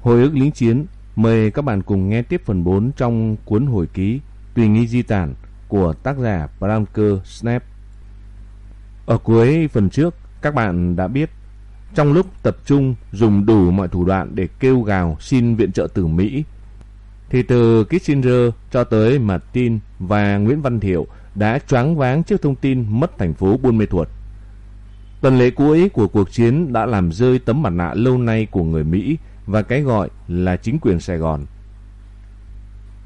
Hồi ức lính chiến, mời các bạn cùng nghe tiếp phần 4 trong cuốn hồi ký Tùy nghi di tản của tác giả Branker Snap. Ở cuối phần trước, các bạn đã biết, trong lúc tập trung dùng đủ mọi thủ đoạn để kêu gào xin viện trợ từ Mỹ, thì từ Kissinger cho tới Martin và Nguyễn Văn Thiệu đã choáng váng trước thông tin mất thành phố Buôn Mê Thuột. Tuần lễ cuối của cuộc chiến đã làm rơi tấm mặt nạ lâu nay của người Mỹ và cái gọi là chính quyền Sài Gòn.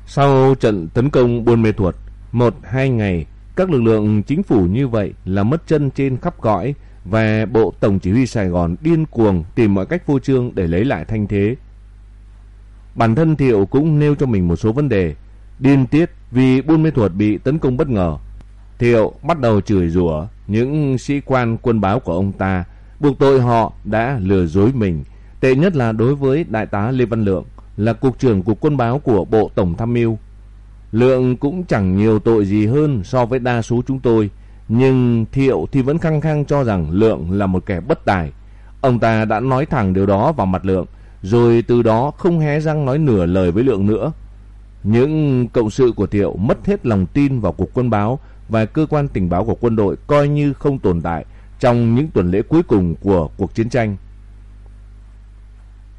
Sau trận tấn công Buôn Mê Thuột, một hai ngày, các lực lượng chính phủ như vậy là mất chân trên khắp cõi và Bộ Tổng Chỉ huy Sài Gòn điên cuồng tìm mọi cách vô trương để lấy lại thanh thế. Bản thân Thiệu cũng nêu cho mình một số vấn đề. Điên tiết vì Buôn Mê Thuột bị tấn công bất ngờ. Thiệu bắt đầu chửi rủa những sĩ quan quân báo của ông ta, buộc tội họ đã lừa dối mình. Tệ nhất là đối với Đại tá Lê Văn Lượng, là cục trưởng cục quân báo của Bộ Tổng Tham mưu. Lượng cũng chẳng nhiều tội gì hơn so với đa số chúng tôi, nhưng Thiệu thì vẫn khăng khăng cho rằng Lượng là một kẻ bất tài. Ông ta đã nói thẳng điều đó vào mặt Lượng, rồi từ đó không hé răng nói nửa lời với Lượng nữa. Những cộng sự của Thiệu mất hết lòng tin vào cục quân báo và cơ quan tình báo của quân đội coi như không tồn tại trong những tuần lễ cuối cùng của cuộc chiến tranh.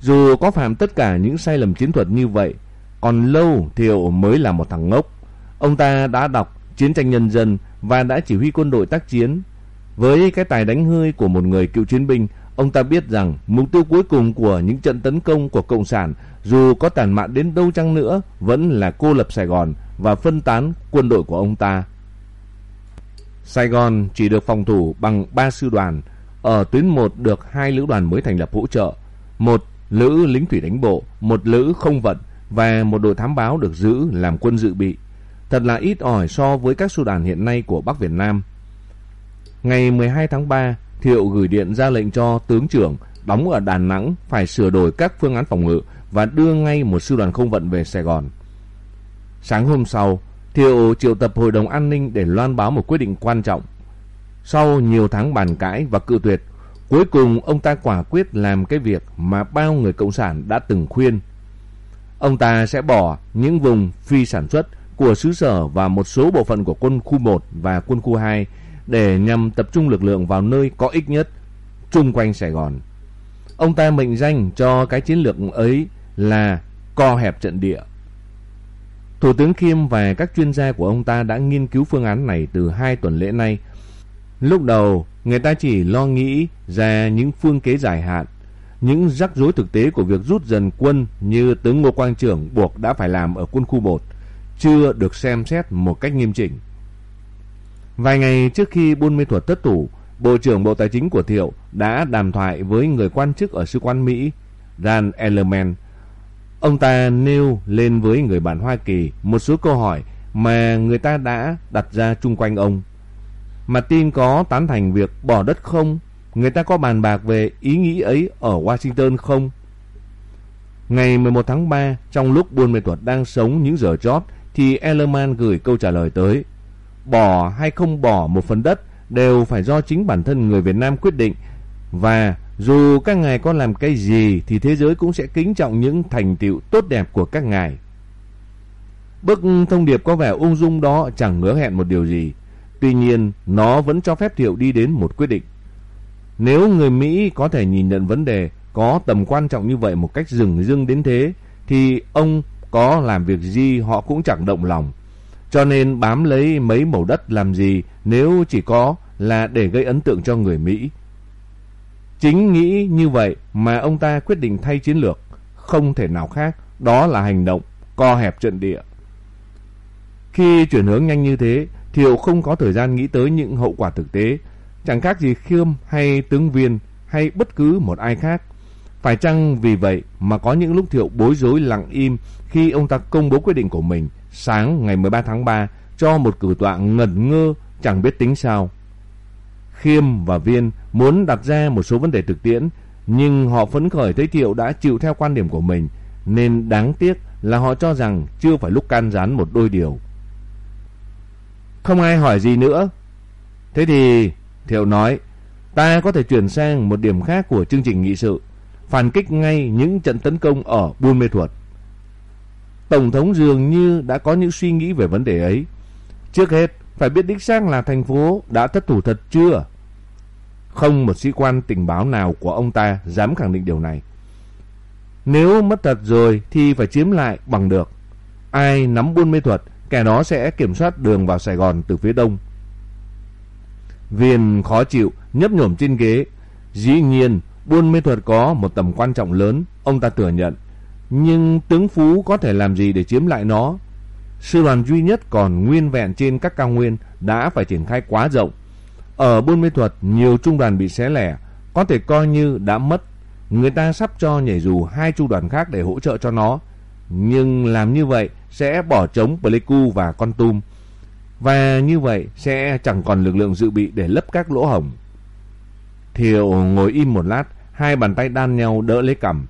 Dù có phạm tất cả những sai lầm chiến thuật như vậy, còn lâu Thiệu mới là một thằng ngốc. Ông ta đã đọc Chiến tranh Nhân dân và đã chỉ huy quân đội tác chiến. Với cái tài đánh hơi của một người cựu chiến binh, ông ta biết rằng mục tiêu cuối cùng của những trận tấn công của Cộng sản dù có tàn mạn đến đâu chăng nữa vẫn là cô lập Sài Gòn và phân tán quân đội của ông ta. Sài Gòn chỉ được phòng thủ bằng 3 sư đoàn, ở tuyến 1 được hai lữ đoàn mới thành lập hỗ trợ, một lữ lính thủy đánh bộ, một lữ không vận và một đội thám báo được giữ làm quân dự bị. Thật là ít ỏi so với các sư đoàn hiện nay của Bắc Việt Nam. Ngày 12 tháng 3, Thiệu gửi điện ra lệnh cho tướng trưởng đóng ở Đà Nẵng phải sửa đổi các phương án phòng ngự và đưa ngay một sư đoàn không vận về Sài Gòn. Sáng hôm sau, Thiệu triệu tập Hội đồng An ninh để loan báo một quyết định quan trọng. Sau nhiều tháng bàn cãi và cự tuyệt, cuối cùng ông ta quả quyết làm cái việc mà bao người Cộng sản đã từng khuyên. Ông ta sẽ bỏ những vùng phi sản xuất của xứ sở và một số bộ phận của quân khu 1 và quân khu 2 để nhằm tập trung lực lượng vào nơi có ích nhất, chung quanh Sài Gòn. Ông ta mệnh danh cho cái chiến lược ấy là co hẹp trận địa. Thủ tướng Khiêm và các chuyên gia của ông ta đã nghiên cứu phương án này từ hai tuần lễ nay. Lúc đầu, người ta chỉ lo nghĩ ra những phương kế dài hạn, những rắc rối thực tế của việc rút dần quân như tướng Ngô Quang Trưởng buộc đã phải làm ở quân khu 1, chưa được xem xét một cách nghiêm chỉnh. Vài ngày trước khi Buôn Mê Thuật thất thủ, Bộ trưởng Bộ Tài chính của Thiệu đã đàm thoại với người quan chức ở sứ quán Mỹ, Dan Ellerman. Ông ta nêu lên với người bạn Hoa Kỳ một số câu hỏi mà người ta đã đặt ra chung quanh ông. Mà tin có tán thành việc bỏ đất không? Người ta có bàn bạc về ý nghĩ ấy ở Washington không? Ngày 11 tháng 3, trong lúc Buôn Mê Thuật đang sống những giờ chót, thì Ellerman gửi câu trả lời tới. Bỏ hay không bỏ một phần đất đều phải do chính bản thân người Việt Nam quyết định và dù các ngài có làm cái gì thì thế giới cũng sẽ kính trọng những thành tựu tốt đẹp của các ngài. Bức thông điệp có vẻ ung dung đó chẳng ngỡ hẹn một điều gì. Tuy nhiên, nó vẫn cho phép Thiệu đi đến một quyết định. Nếu người Mỹ có thể nhìn nhận vấn đề có tầm quan trọng như vậy một cách rừng rưng đến thế, thì ông có làm việc gì họ cũng chẳng động lòng. Cho nên bám lấy mấy mẩu đất làm gì nếu chỉ có là để gây ấn tượng cho người Mỹ. Chính nghĩ như vậy mà ông ta quyết định thay chiến lược, không thể nào khác, đó là hành động co hẹp trận địa. Khi chuyển hướng nhanh như thế, Thiệu không có thời gian nghĩ tới những hậu quả thực tế, chẳng khác gì Khiêm hay tướng viên hay bất cứ một ai khác. Phải chăng vì vậy mà có những lúc Thiệu bối rối lặng im khi ông ta công bố quyết định của mình sáng ngày 13 tháng 3 cho một cử tọa ngẩn ngơ chẳng biết tính sao. Khiêm và Viên muốn đặt ra một số vấn đề thực tiễn, nhưng họ phấn khởi thấy Thiệu đã chịu theo quan điểm của mình, nên đáng tiếc là họ cho rằng chưa phải lúc can gián một đôi điều. Không ai hỏi gì nữa. Thế thì Thiệu nói, ta có thể chuyển sang một điểm khác của chương trình nghị sự. phản kích ngay những trận tấn công ở Buôn Mê Thuột. Tổng thống dường như đã có những suy nghĩ về vấn đề ấy. Trước hết, phải biết đích xác là thành phố đã thất thủ thật chưa? Không một sĩ quan tình báo nào của ông ta dám khẳng định điều này. Nếu mất thật rồi thì phải chiếm lại bằng được. Ai nắm buôn mê thuật, kẻ đó sẽ kiểm soát đường vào Sài Gòn từ phía đông. Viên khó chịu, nhấp nhổm trên ghế. Dĩ nhiên, buôn mê thuật có một tầm quan trọng lớn, ông ta thừa nhận. Nhưng tướng Phú có thể làm gì để chiếm lại nó? Sư đoàn duy nhất còn nguyên vẹn trên các cao nguyên đã phải triển khai quá rộng. Ở buôn mê thuật, nhiều trung đoàn bị xé lẻ, có thể coi như đã mất. Người ta sắp cho nhảy dù hai trung đoàn khác để hỗ trợ cho nó. Nhưng làm như vậy sẽ bỏ trống Pleiku và Con Tum. Và như vậy sẽ chẳng còn lực lượng dự bị để lấp các lỗ hổng. Thiệu ngồi im một lát, hai bàn tay đan nhau đỡ lấy cằm.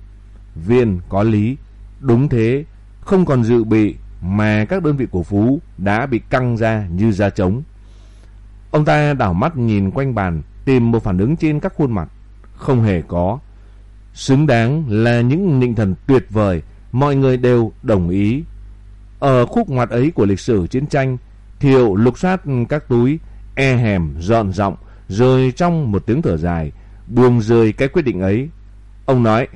Viên có lý, đúng thế, không còn dự bị mà các đơn vị của Phú đã bị căng ra như da trống. Ông ta đảo mắt nhìn quanh bàn, tìm một phản ứng trên các khuôn mặt. Không hề có. Xứng đáng là những nịnh thần tuyệt vời, mọi người đều đồng ý. Ở khúc ngoặt ấy của lịch sử chiến tranh, Thiệu lục soát các túi, e hèm, dọn giọng, rồi trong một tiếng thở dài, buông rơi cái quyết định ấy. Ông nói,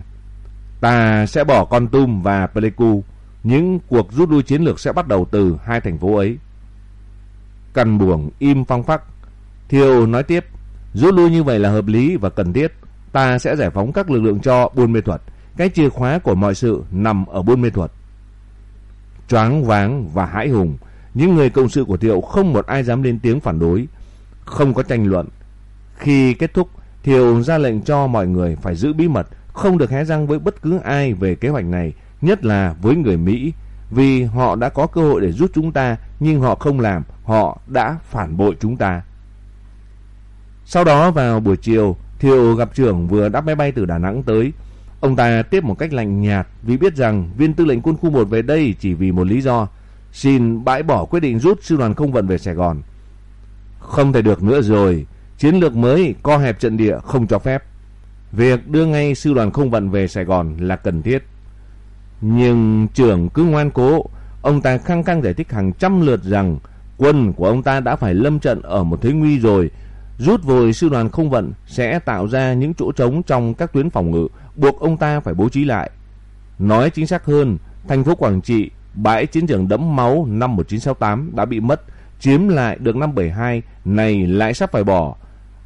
ta sẽ bỏ Con Tum và Pleiku, những cuộc rút lui chiến lược sẽ bắt đầu từ hai thành phố ấy. Căn buồng im phăng phắc. Thiệu nói tiếp, rút lui như vậy là hợp lý và cần thiết. Ta sẽ giải phóng các lực lượng cho buôn mê thuật. Cái chìa khóa của mọi sự nằm ở buôn mê thuật. Choáng váng và hãi hùng, những người cộng sự của Thiệu không một ai dám lên tiếng phản đối. Không có tranh luận. Khi kết thúc, Thiệu ra lệnh cho mọi người phải giữ bí mật, không được hé răng với bất cứ ai về kế hoạch này nhất là với người Mỹ, vì họ đã có cơ hội để giúp chúng ta, nhưng họ không làm, họ đã phản bội chúng ta. Sau đó vào buổi chiều, Thiệu gặp trưởng vừa đáp máy bay từ Đà Nẵng tới. Ông ta tiếp một cách lạnh nhạt vì biết rằng viên tư lệnh quân khu 1 về đây chỉ vì một lý do, xin bãi bỏ quyết định rút sư đoàn không vận về Sài Gòn. Không thể được nữa rồi, chiến lược mới co hẹp trận địa không cho phép. Việc đưa ngay sư đoàn không vận về Sài Gòn là cần thiết. Nhưng trưởng cứ ngoan cố, ông ta khăng khăng giải thích hàng trăm lượt rằng quân của ông ta đã phải lâm trận ở một thế nguy rồi. Rút vội sư đoàn không vận sẽ tạo ra những chỗ trống trong các tuyến phòng ngự, buộc ông ta phải bố trí lại. Nói chính xác hơn, thành phố Quảng Trị, bãi chiến trường đẫm máu năm 1968 đã bị mất, chiếm lại được năm 72, này lại sắp phải bỏ.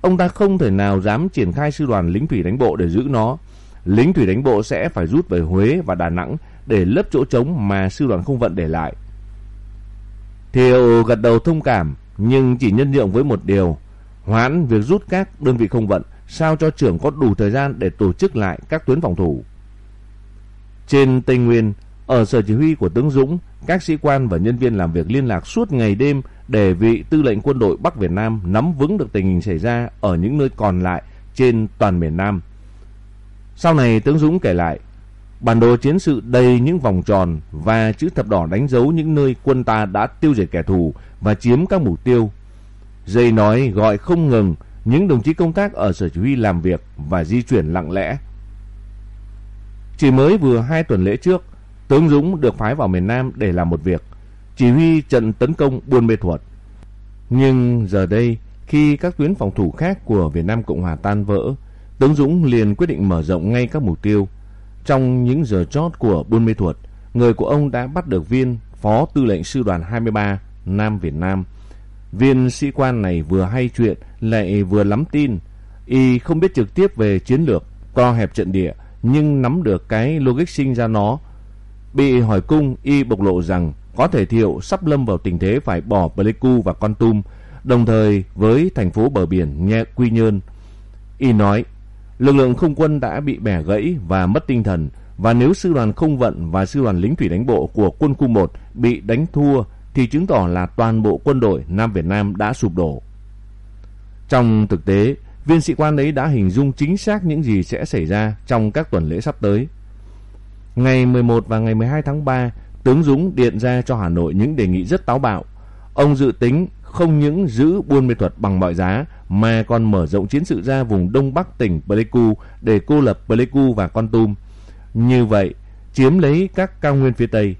Ông ta không thể nào dám triển khai sư đoàn lính thủy đánh bộ để giữ nó lính thủy đánh bộ sẽ phải rút về Huế và Đà Nẵng để lấp chỗ trống mà sư đoàn không vận để lại. Thiệu gật đầu thông cảm nhưng chỉ nhân nhượng với một điều, hoãn việc rút các đơn vị không vận sao cho trưởng có đủ thời gian để tổ chức lại các tuyến phòng thủ. Trên Tây Nguyên, ở sở chỉ huy của tướng Dũng, các sĩ quan và nhân viên làm việc liên lạc suốt ngày đêm để vị tư lệnh quân đội Bắc Việt Nam nắm vững được tình hình xảy ra ở những nơi còn lại trên toàn miền Nam. Sau này tướng Dũng kể lại, bản đồ chiến sự đầy những vòng tròn và chữ thập đỏ đánh dấu những nơi quân ta đã tiêu diệt kẻ thù và chiếm các mục tiêu. Dây nói gọi không ngừng những đồng chí công tác ở sở chỉ huy làm việc và di chuyển lặng lẽ. Chỉ mới vừa hai tuần lễ trước, tướng Dũng được phái vào miền Nam để làm một việc, chỉ huy trận tấn công Buôn Mê Thuột. Nhưng giờ đây, khi các tuyến phòng thủ khác của Việt Nam Cộng Hòa tan vỡ, Tướng Dũng liền quyết định mở rộng ngay các mục tiêu. Trong những giờ chót của Buôn Mê Thuột, người của ông đã bắt được viên Phó Tư lệnh Sư đoàn 23 Nam Việt Nam. Viên sĩ quan này vừa hay chuyện lại vừa lắm tin. Y không biết trực tiếp về chiến lược, co hẹp trận địa, nhưng nắm được cái logic sinh ra nó. Bị hỏi cung, Y bộc lộ rằng có thể thiệu sắp lâm vào tình thế phải bỏ Pleiku và Con Tum, đồng thời với thành phố bờ biển Nhẹ Quy Nhơn. Y nói, Lực lượng không quân đã bị bẻ gãy và mất tinh thần và nếu sư đoàn không vận và sư đoàn lính thủy đánh bộ của quân khu 1 bị đánh thua thì chứng tỏ là toàn bộ quân đội Nam Việt Nam đã sụp đổ. Trong thực tế, viên sĩ quan ấy đã hình dung chính xác những gì sẽ xảy ra trong các tuần lễ sắp tới. Ngày 11 và ngày 12 tháng 3, tướng Dũng điện ra cho Hà Nội những đề nghị rất táo bạo. Ông dự tính không những giữ buôn mê thuật bằng mọi giá mà còn mở rộng chiến sự ra vùng đông bắc tỉnh Pleiku để cô lập Pleiku và Con Tum. Như vậy, chiếm lấy các cao nguyên phía Tây.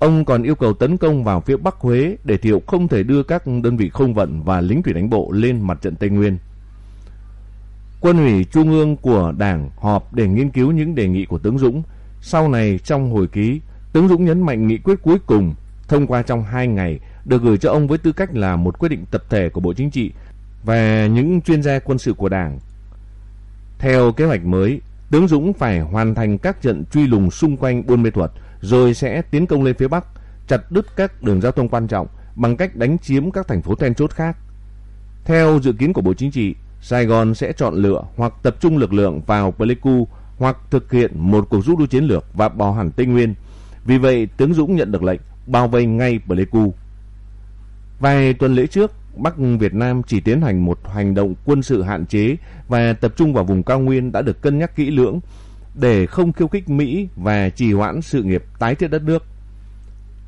Ông còn yêu cầu tấn công vào phía Bắc Huế để Thiệu không thể đưa các đơn vị không vận và lính thủy đánh bộ lên mặt trận Tây Nguyên. Quân ủy Trung ương của Đảng họp để nghiên cứu những đề nghị của tướng Dũng. Sau này trong hồi ký, tướng Dũng nhấn mạnh nghị quyết cuối cùng thông qua trong 2 ngày được gửi cho ông với tư cách là một quyết định tập thể của Bộ Chính trị và những chuyên gia quân sự của Đảng. Theo kế hoạch mới, tướng Dũng phải hoàn thành các trận truy lùng xung quanh Buôn Mê Thuật rồi sẽ tiến công lên phía Bắc, chặt đứt các đường giao thông quan trọng bằng cách đánh chiếm các thành phố then chốt khác. Theo dự kiến của Bộ Chính trị, Sài Gòn sẽ chọn lựa hoặc tập trung lực lượng vào Pleiku hoặc thực hiện một cuộc rút lui chiến lược và bỏ hẳn Tây Nguyên. Vì vậy, tướng Dũng nhận được lệnh bao vây ngay Pleiku. Vài tuần lễ trước, Bắc Việt Nam chỉ tiến hành một hành động quân sự hạn chế và tập trung vào vùng cao nguyên đã được cân nhắc kỹ lưỡng để không khiêu khích Mỹ và trì hoãn sự nghiệp tái thiết đất nước.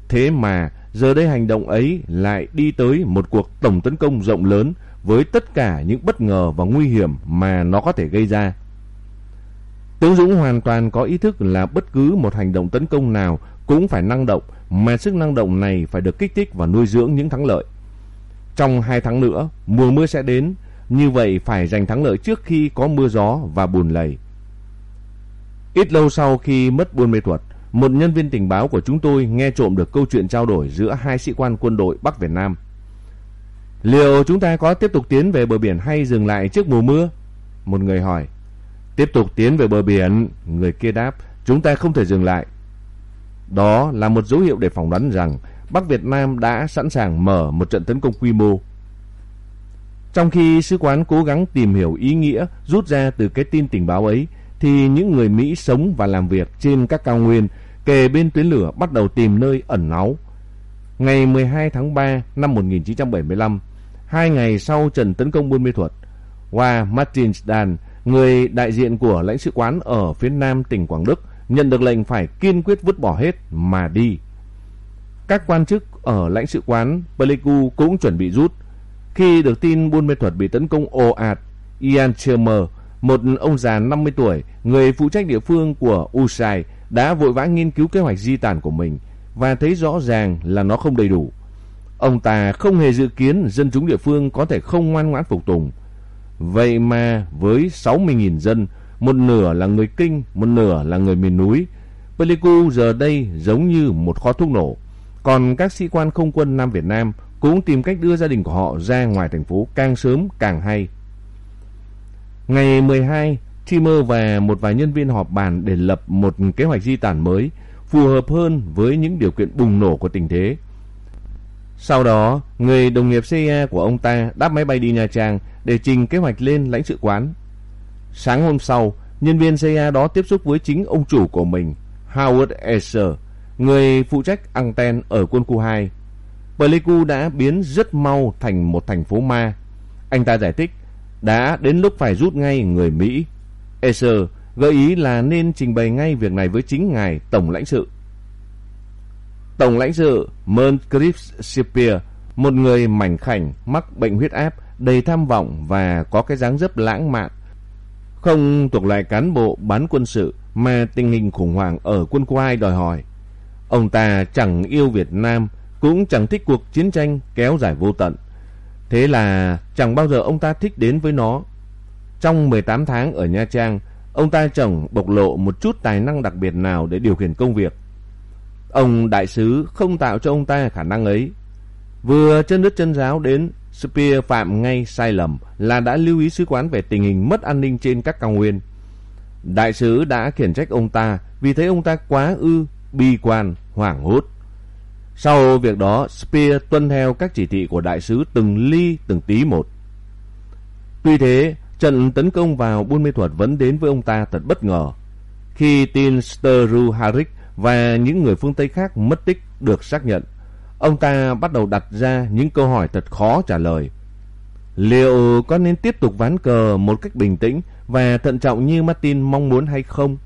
Thế mà giờ đây hành động ấy lại đi tới một cuộc tổng tấn công rộng lớn với tất cả những bất ngờ và nguy hiểm mà nó có thể gây ra. Tướng Dũng hoàn toàn có ý thức là bất cứ một hành động tấn công nào cũng phải năng động, mà sức năng động này phải được kích thích và nuôi dưỡng những thắng lợi. Trong hai tháng nữa, mùa mưa sẽ đến, như vậy phải giành thắng lợi trước khi có mưa gió và bùn lầy. Ít lâu sau khi mất buôn mê thuật, một nhân viên tình báo của chúng tôi nghe trộm được câu chuyện trao đổi giữa hai sĩ quan quân đội Bắc Việt Nam. Liệu chúng ta có tiếp tục tiến về bờ biển hay dừng lại trước mùa mưa? Một người hỏi. Tiếp tục tiến về bờ biển, người kia đáp, chúng ta không thể dừng lại. Đó là một dấu hiệu để phỏng đoán rằng Bắc Việt Nam đã sẵn sàng mở một trận tấn công quy mô. Trong khi sứ quán cố gắng tìm hiểu ý nghĩa rút ra từ cái tin tình báo ấy, thì những người Mỹ sống và làm việc trên các cao nguyên kề bên tuyến lửa bắt đầu tìm nơi ẩn náu. Ngày 12 tháng 3 năm 1975, hai ngày sau trận tấn công Buôn Mê Thuật, Hoa Martinsdan, người đại diện của lãnh sự quán ở phía nam tỉnh Quảng Đức, nhận được lệnh phải kiên quyết vứt bỏ hết mà đi. Các quan chức ở lãnh sự quán Pleiku cũng chuẩn bị rút. Khi được tin Buôn Mê Thuột bị tấn công ồ ạt, Ian Chermer, một ông già 50 tuổi, người phụ trách địa phương của Usai, đã vội vã nghiên cứu kế hoạch di tản của mình và thấy rõ ràng là nó không đầy đủ. Ông ta không hề dự kiến dân chúng địa phương có thể không ngoan ngoãn phục tùng. Vậy mà với 60.000 dân, một nửa là người kinh, một nửa là người miền núi, Pleiku giờ đây giống như một kho thuốc nổ. Còn các sĩ quan không quân Nam Việt Nam cũng tìm cách đưa gia đình của họ ra ngoài thành phố càng sớm càng hay. Ngày 12, Timmer và một vài nhân viên họp bàn để lập một kế hoạch di tản mới phù hợp hơn với những điều kiện bùng nổ của tình thế. Sau đó, người đồng nghiệp CIA của ông ta đáp máy bay đi Nha Trang để trình kế hoạch lên lãnh sự quán. Sáng hôm sau, nhân viên CIA đó tiếp xúc với chính ông chủ của mình, Howard Esser, người phụ trách anten ở quân khu 2. Pleiku đã biến rất mau thành một thành phố ma. Anh ta giải thích, đã đến lúc phải rút ngay người Mỹ. Esser gợi ý là nên trình bày ngay việc này với chính ngài Tổng lãnh sự. Tổng lãnh sự Moncrief Shippier, một người mảnh khảnh, mắc bệnh huyết áp, đầy tham vọng và có cái dáng dấp lãng mạn. Không thuộc loại cán bộ bán quân sự mà tình hình khủng hoảng ở quân khu ai đòi hỏi. Ông ta chẳng yêu Việt Nam, cũng chẳng thích cuộc chiến tranh kéo dài vô tận. Thế là chẳng bao giờ ông ta thích đến với nó. Trong 18 tháng ở Nha Trang, ông ta chẳng bộc lộ một chút tài năng đặc biệt nào để điều khiển công việc. Ông đại sứ không tạo cho ông ta khả năng ấy. Vừa chân đất chân giáo đến, Spear phạm ngay sai lầm là đã lưu ý sứ quán về tình hình mất an ninh trên các cao nguyên. Đại sứ đã khiển trách ông ta vì thấy ông ta quá ư, bi quan, hoảng hốt. Sau việc đó, Spear tuân theo các chỉ thị của đại sứ từng ly từng tí một. Tuy thế, trận tấn công vào Buôn Mê Thuật vẫn đến với ông ta thật bất ngờ. Khi tin Steru Harik và những người phương Tây khác mất tích được xác nhận, ông ta bắt đầu đặt ra những câu hỏi thật khó trả lời. Liệu có nên tiếp tục ván cờ một cách bình tĩnh và thận trọng như Martin mong muốn hay không?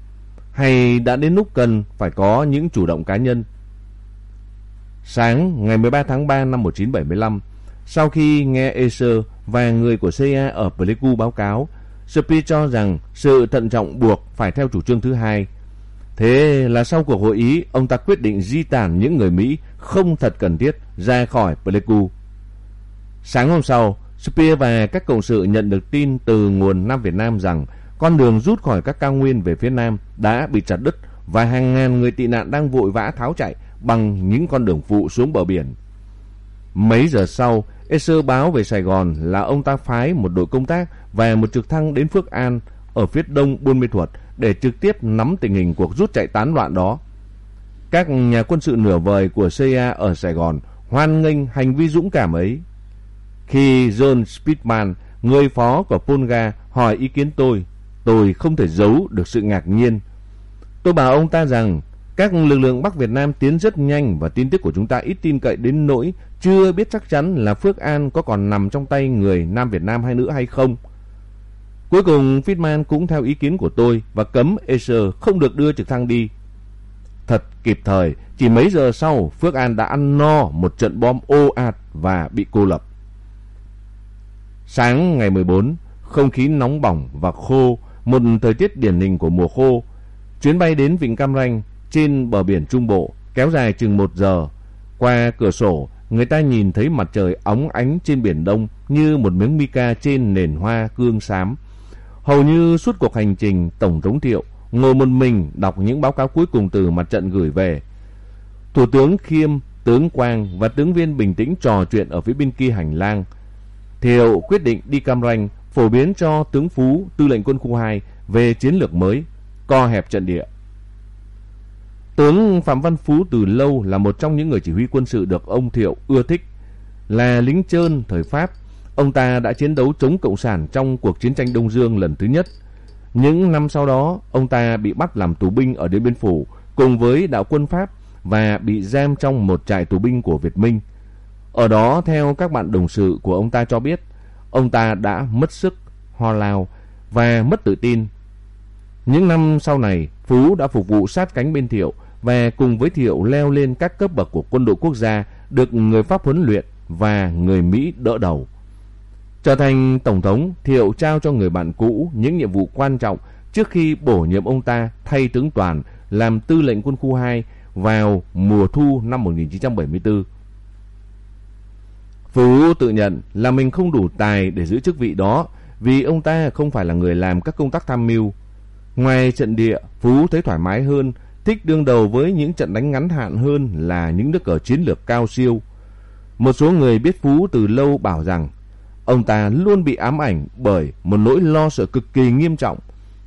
Hay đã đến lúc cần phải có những chủ động cá nhân? Sáng ngày 13 tháng 3 năm 1975, Sau khi nghe Acer và người của CIA ở Pleiku báo cáo, Spear cho rằng sự thận trọng buộc phải theo chủ trương thứ hai. Thế là sau cuộc hội ý, ông ta quyết định di tản những người Mỹ không thật cần thiết ra khỏi Pleiku. Sáng hôm sau, Spear và các cộng sự nhận được tin từ nguồn Nam Việt Nam rằng con đường rút khỏi các cao nguyên về phía Nam đã bị chặt đứt và hàng ngàn người tị nạn đang vội vã tháo chạy bằng những con đường phụ xuống bờ biển. Mấy giờ sau, Esser báo về Sài Gòn là ông ta phái một đội công tác và một trực thăng đến Phước An ở phía đông Buôn Mê Thuột để trực tiếp nắm tình hình cuộc rút chạy tán loạn đó. Các nhà quân sự nửa vời của CIA ở Sài Gòn hoan nghênh hành vi dũng cảm ấy. Khi John Speedman, người phó của Polga, hỏi ý kiến tôi, tôi không thể giấu được sự ngạc nhiên. Tôi bảo ông ta rằng các lực lượng Bắc Việt Nam tiến rất nhanh và tin tức của chúng ta ít tin cậy đến nỗi chưa biết chắc chắn là Phước An có còn nằm trong tay người Nam Việt Nam hay nữ hay không. Cuối cùng Fitman cũng theo ý kiến của tôi và cấm Acer không được đưa trực thăng đi. Thật kịp thời, chỉ mấy giờ sau Phước An đã ăn no một trận bom ô ạt và bị cô lập. Sáng ngày 14, không khí nóng bỏng và khô, một thời tiết điển hình của mùa khô. Chuyến bay đến Vịnh Cam Ranh trên bờ biển Trung Bộ kéo dài chừng một giờ. Qua cửa sổ, người ta nhìn thấy mặt trời óng ánh trên biển Đông như một miếng mica trên nền hoa cương xám. Hầu như suốt cuộc hành trình, Tổng thống Thiệu ngồi một mình đọc những báo cáo cuối cùng từ mặt trận gửi về. Thủ tướng Khiêm, tướng Quang và tướng viên bình tĩnh trò chuyện ở phía bên kia hành lang. Thiệu quyết định đi Cam Ranh phổ biến cho tướng Phú, tư lệnh quân khu 2 về chiến lược mới, co hẹp trận địa. Tướng Phạm Văn Phú từ lâu là một trong những người chỉ huy quân sự được ông Thiệu ưa thích. Là lính trơn thời Pháp, ông ta đã chiến đấu chống Cộng sản trong cuộc chiến tranh Đông Dương lần thứ nhất. Những năm sau đó, ông ta bị bắt làm tù binh ở Điện Biên Phủ cùng với đạo quân Pháp và bị giam trong một trại tù binh của Việt Minh. Ở đó, theo các bạn đồng sự của ông ta cho biết, ông ta đã mất sức, ho lao và mất tự tin. Những năm sau này, Phú đã phục vụ sát cánh bên Thiệu và cùng với Thiệu leo lên các cấp bậc của quân đội quốc gia được người Pháp huấn luyện và người Mỹ đỡ đầu. Trở thành Tổng thống, Thiệu trao cho người bạn cũ những nhiệm vụ quan trọng trước khi bổ nhiệm ông ta thay tướng Toàn làm tư lệnh quân khu 2 vào mùa thu năm 1974. Phú tự nhận là mình không đủ tài để giữ chức vị đó vì ông ta không phải là người làm các công tác tham mưu. Ngoài trận địa, Phú thấy thoải mái hơn thích đương đầu với những trận đánh ngắn hạn hơn là những nước cờ chiến lược cao siêu. Một số người biết Phú từ lâu bảo rằng ông ta luôn bị ám ảnh bởi một nỗi lo sợ cực kỳ nghiêm trọng,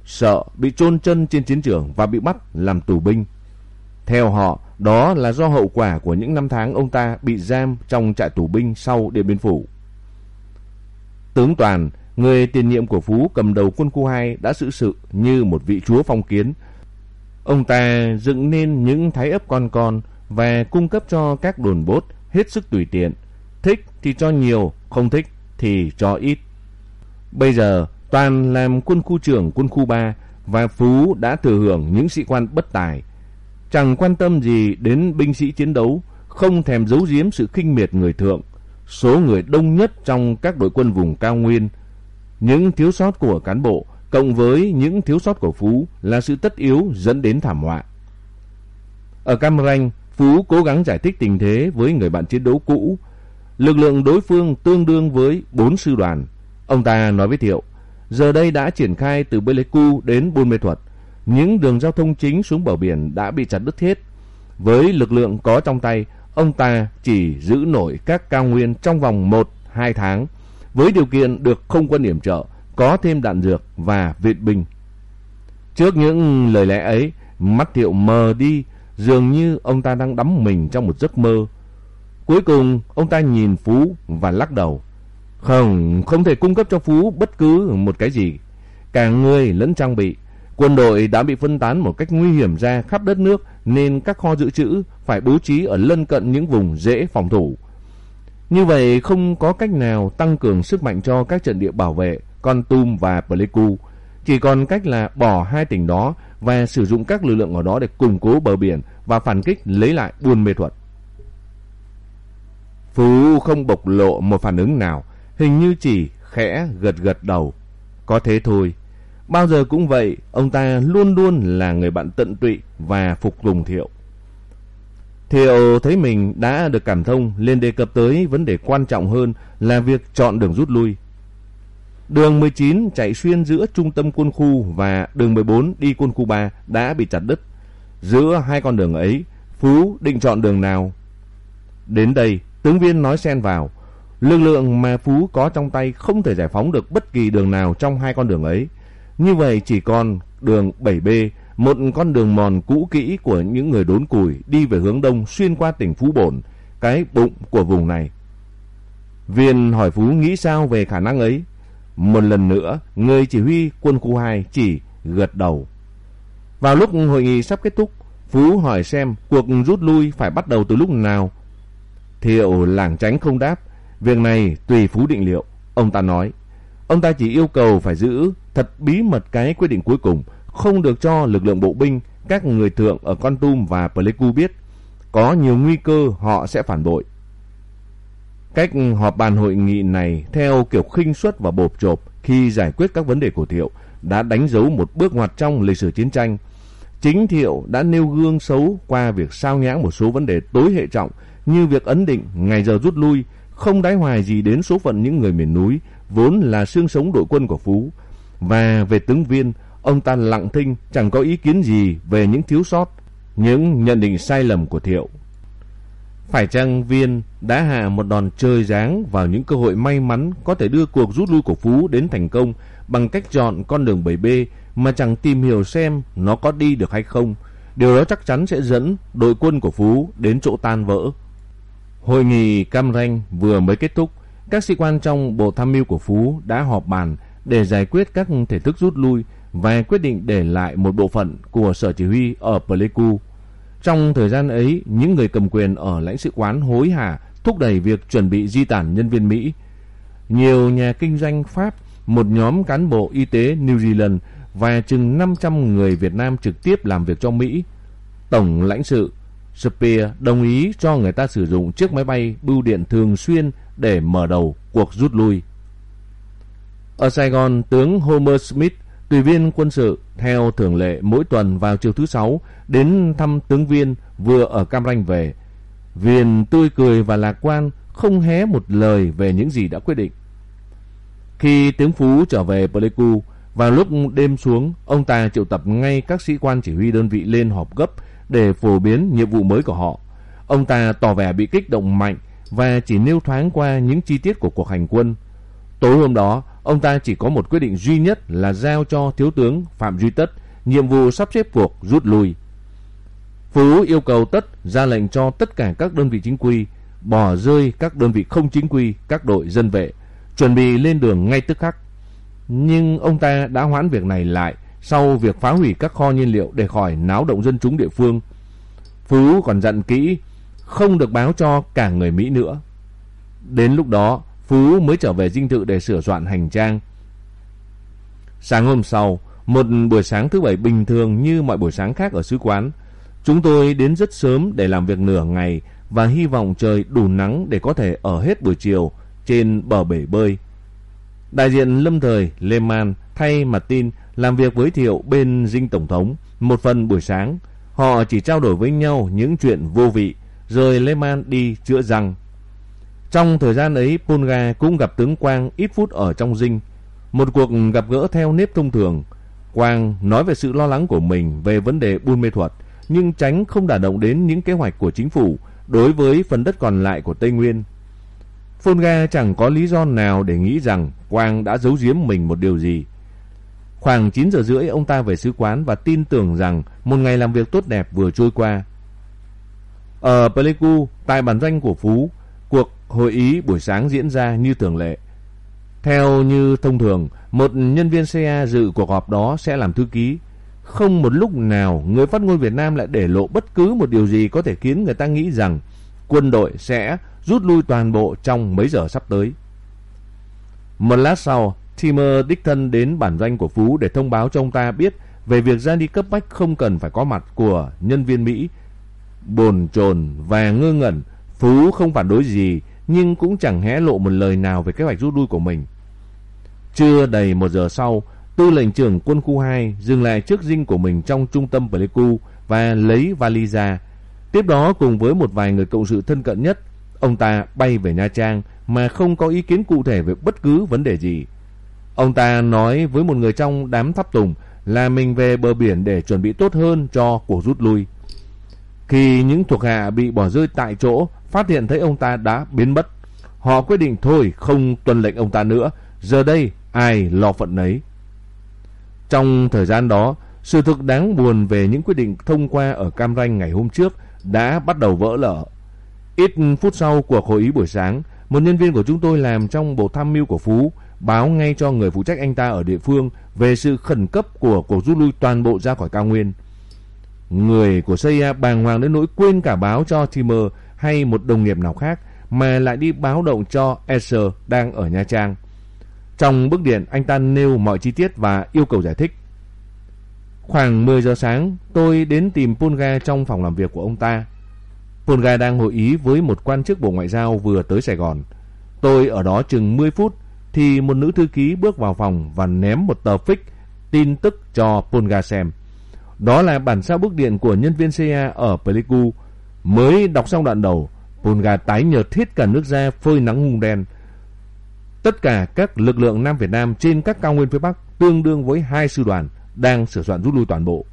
sợ bị chôn chân trên chiến trường và bị bắt làm tù binh. Theo họ, đó là do hậu quả của những năm tháng ông ta bị giam trong trại tù binh sau Điện Biên Phủ. Tướng Toàn, người tiền nhiệm của Phú cầm đầu quân khu 2 đã xử sự như một vị chúa phong kiến, Ông ta dựng nên những thái ấp con con và cung cấp cho các đồn bốt hết sức tùy tiện. Thích thì cho nhiều, không thích thì cho ít. Bây giờ toàn làm quân khu trưởng quân khu 3 và Phú đã thừa hưởng những sĩ quan bất tài. Chẳng quan tâm gì đến binh sĩ chiến đấu, không thèm giấu giếm sự khinh miệt người thượng. Số người đông nhất trong các đội quân vùng cao nguyên. Những thiếu sót của cán bộ cộng với những thiếu sót của Phú là sự tất yếu dẫn đến thảm họa. Ở Cam Ranh, Phú cố gắng giải thích tình thế với người bạn chiến đấu cũ. Lực lượng đối phương tương đương với 4 sư đoàn. Ông ta nói với Thiệu, giờ đây đã triển khai từ Pleiku đến Buôn Mê Thuật. Những đường giao thông chính xuống bờ biển đã bị chặt đứt hết. Với lực lượng có trong tay, ông ta chỉ giữ nổi các cao nguyên trong vòng 1-2 tháng, với điều kiện được không quân điểm trợ có thêm đạn dược và viện binh. Trước những lời lẽ ấy, mắt Thiệu mờ đi, dường như ông ta đang đắm mình trong một giấc mơ. Cuối cùng, ông ta nhìn Phú và lắc đầu. Không, không thể cung cấp cho Phú bất cứ một cái gì. Cả người lẫn trang bị. Quân đội đã bị phân tán một cách nguy hiểm ra khắp đất nước nên các kho dự trữ phải bố trí ở lân cận những vùng dễ phòng thủ. Như vậy không có cách nào tăng cường sức mạnh cho các trận địa bảo vệ con Tum và Pleiku. Chỉ còn cách là bỏ hai tỉnh đó và sử dụng các lực lượng ở đó để củng cố bờ biển và phản kích lấy lại Buôn Mê Thuật. Phú không bộc lộ một phản ứng nào, hình như chỉ khẽ gật gật đầu. Có thế thôi. Bao giờ cũng vậy, ông ta luôn luôn là người bạn tận tụy và phục tùng Thiệu. Thiệu thấy mình đã được cảm thông lên đề cập tới vấn đề quan trọng hơn là việc chọn đường rút lui. Đường 19 chạy xuyên giữa trung tâm quân khu và đường 14 đi quân khu 3 đã bị chặt đứt. Giữa hai con đường ấy, Phú định chọn đường nào? Đến đây, tướng viên nói xen vào. Lực lượng mà Phú có trong tay không thể giải phóng được bất kỳ đường nào trong hai con đường ấy. Như vậy chỉ còn đường 7B, một con đường mòn cũ kỹ của những người đốn củi đi về hướng đông xuyên qua tỉnh Phú Bổn, cái bụng của vùng này. Viên hỏi Phú nghĩ sao về khả năng ấy. Một lần nữa, người chỉ huy quân khu 2 chỉ gật đầu. Vào lúc hội nghị sắp kết thúc, Phú hỏi xem cuộc rút lui phải bắt đầu từ lúc nào. Thiệu lảng tránh không đáp, việc này tùy Phú định liệu. Ông ta nói, ông ta chỉ yêu cầu phải giữ thật bí mật cái quyết định cuối cùng, không được cho lực lượng bộ binh, các người thượng ở Con Tum và Pleiku biết. Có nhiều nguy cơ họ sẽ phản bội. Cách họp bàn hội nghị này theo kiểu khinh suất và bộp chộp khi giải quyết các vấn đề của Thiệu đã đánh dấu một bước ngoặt trong lịch sử chiến tranh. Chính Thiệu đã nêu gương xấu qua việc sao nhãng một số vấn đề tối hệ trọng như việc ấn định ngày giờ rút lui, không đái hoài gì đến số phận những người miền núi vốn là xương sống đội quân của Phú. Và về tướng viên, ông ta lặng thinh chẳng có ý kiến gì về những thiếu sót, những nhận định sai lầm của Thiệu. Phải chăng Viên đã hạ một đòn chơi dáng vào những cơ hội may mắn có thể đưa cuộc rút lui của Phú đến thành công bằng cách chọn con đường 7B mà chẳng tìm hiểu xem nó có đi được hay không. Điều đó chắc chắn sẽ dẫn đội quân của Phú đến chỗ tan vỡ. Hội nghị Cam Ranh vừa mới kết thúc, các sĩ quan trong bộ tham mưu của Phú đã họp bàn để giải quyết các thể thức rút lui và quyết định để lại một bộ phận của sở chỉ huy ở Pleiku. Trong thời gian ấy, những người cầm quyền ở lãnh sự quán hối hả thúc đẩy việc chuẩn bị di tản nhân viên Mỹ. Nhiều nhà kinh doanh Pháp, một nhóm cán bộ y tế New Zealand và chừng 500 người Việt Nam trực tiếp làm việc cho Mỹ. Tổng lãnh sự Spear đồng ý cho người ta sử dụng chiếc máy bay bưu điện thường xuyên để mở đầu cuộc rút lui. Ở Sài Gòn, tướng Homer Smith, tùy viên quân sự, theo thường lệ mỗi tuần vào chiều thứ sáu đến thăm tướng viên vừa ở Cam Ranh về. Viên tươi cười và lạc quan, không hé một lời về những gì đã quyết định. Khi tướng Phú trở về Pleiku, vào lúc đêm xuống, ông ta triệu tập ngay các sĩ quan chỉ huy đơn vị lên họp gấp để phổ biến nhiệm vụ mới của họ. Ông ta tỏ vẻ bị kích động mạnh và chỉ nêu thoáng qua những chi tiết của cuộc hành quân. Tối hôm đó, ông ta chỉ có một quyết định duy nhất là giao cho thiếu tướng Phạm Duy Tất nhiệm vụ sắp xếp cuộc rút lui. Phú yêu cầu Tất ra lệnh cho tất cả các đơn vị chính quy bỏ rơi các đơn vị không chính quy, các đội dân vệ, chuẩn bị lên đường ngay tức khắc. Nhưng ông ta đã hoãn việc này lại sau việc phá hủy các kho nhiên liệu để khỏi náo động dân chúng địa phương. Phú còn dặn kỹ không được báo cho cả người Mỹ nữa. Đến lúc đó, Phú mới trở về dinh thự để sửa soạn hành trang. Sáng hôm sau, một buổi sáng thứ bảy bình thường như mọi buổi sáng khác ở sứ quán, chúng tôi đến rất sớm để làm việc nửa ngày và hy vọng trời đủ nắng để có thể ở hết buổi chiều trên bờ bể bơi. Đại diện lâm thời Lê Man thay mặt tin làm việc với Thiệu bên dinh tổng thống một phần buổi sáng. Họ chỉ trao đổi với nhau những chuyện vô vị, rồi Lê Man đi chữa răng. Trong thời gian ấy, Polga cũng gặp tướng Quang ít phút ở trong dinh. Một cuộc gặp gỡ theo nếp thông thường. Quang nói về sự lo lắng của mình về vấn đề buôn mê thuật, nhưng tránh không đả động đến những kế hoạch của chính phủ đối với phần đất còn lại của Tây Nguyên. Polga chẳng có lý do nào để nghĩ rằng Quang đã giấu giếm mình một điều gì. Khoảng 9 giờ rưỡi ông ta về sứ quán và tin tưởng rằng một ngày làm việc tốt đẹp vừa trôi qua. Ở Pleiku, tại bản doanh của Phú, hội ý buổi sáng diễn ra như thường lệ. Theo như thông thường, một nhân viên CA dự cuộc họp đó sẽ làm thư ký. Không một lúc nào người phát ngôn Việt Nam lại để lộ bất cứ một điều gì có thể khiến người ta nghĩ rằng quân đội sẽ rút lui toàn bộ trong mấy giờ sắp tới. Một lát sau, Timmer thân đến bản doanh của Phú để thông báo cho ông ta biết về việc ra đi cấp bách không cần phải có mặt của nhân viên Mỹ. Bồn chồn và ngơ ngẩn, Phú không phản đối gì, nhưng cũng chẳng hé lộ một lời nào về kế hoạch rút lui của mình. Chưa đầy một giờ sau, tư lệnh trưởng quân khu 2 dừng lại trước dinh của mình trong trung tâm Pleiku và lấy vali ra. Tiếp đó cùng với một vài người cộng sự thân cận nhất, ông ta bay về Nha Trang mà không có ý kiến cụ thể về bất cứ vấn đề gì. Ông ta nói với một người trong đám thắp tùng là mình về bờ biển để chuẩn bị tốt hơn cho cuộc rút lui. Khi những thuộc hạ bị bỏ rơi tại chỗ phát hiện thấy ông ta đã biến mất, họ quyết định thôi không tuân lệnh ông ta nữa, giờ đây ai lo phận nấy. Trong thời gian đó, sự thực đáng buồn về những quyết định thông qua ở Cam Ranh ngày hôm trước đã bắt đầu vỡ lở. Ít phút sau cuộc hội ý buổi sáng, một nhân viên của chúng tôi làm trong bộ tham mưu của Phú báo ngay cho người phụ trách anh ta ở địa phương về sự khẩn cấp của cuộc rút lui toàn bộ ra khỏi cao nguyên. Người của CIA bàng hoàng đến nỗi quên cả báo cho Timmer hay một đồng nghiệp nào khác mà lại đi báo động cho Esser đang ở Nha Trang. Trong bức điện, anh ta nêu mọi chi tiết và yêu cầu giải thích. Khoảng 10 giờ sáng, tôi đến tìm Pulga trong phòng làm việc của ông ta. Pulga đang hội ý với một quan chức Bộ Ngoại giao vừa tới Sài Gòn. Tôi ở đó chừng 10 phút thì một nữ thư ký bước vào phòng và ném một tờ phích tin tức cho Pulga xem. Đó là bản sao bức điện của nhân viên CIA ở Pleiku. Mới đọc xong đoạn đầu, Polga tái nhợt hết cả nước da phơi nắng hung đen. Tất cả các lực lượng Nam Việt Nam trên các cao nguyên phía Bắc tương đương với hai sư đoàn đang sửa soạn rút lui toàn bộ.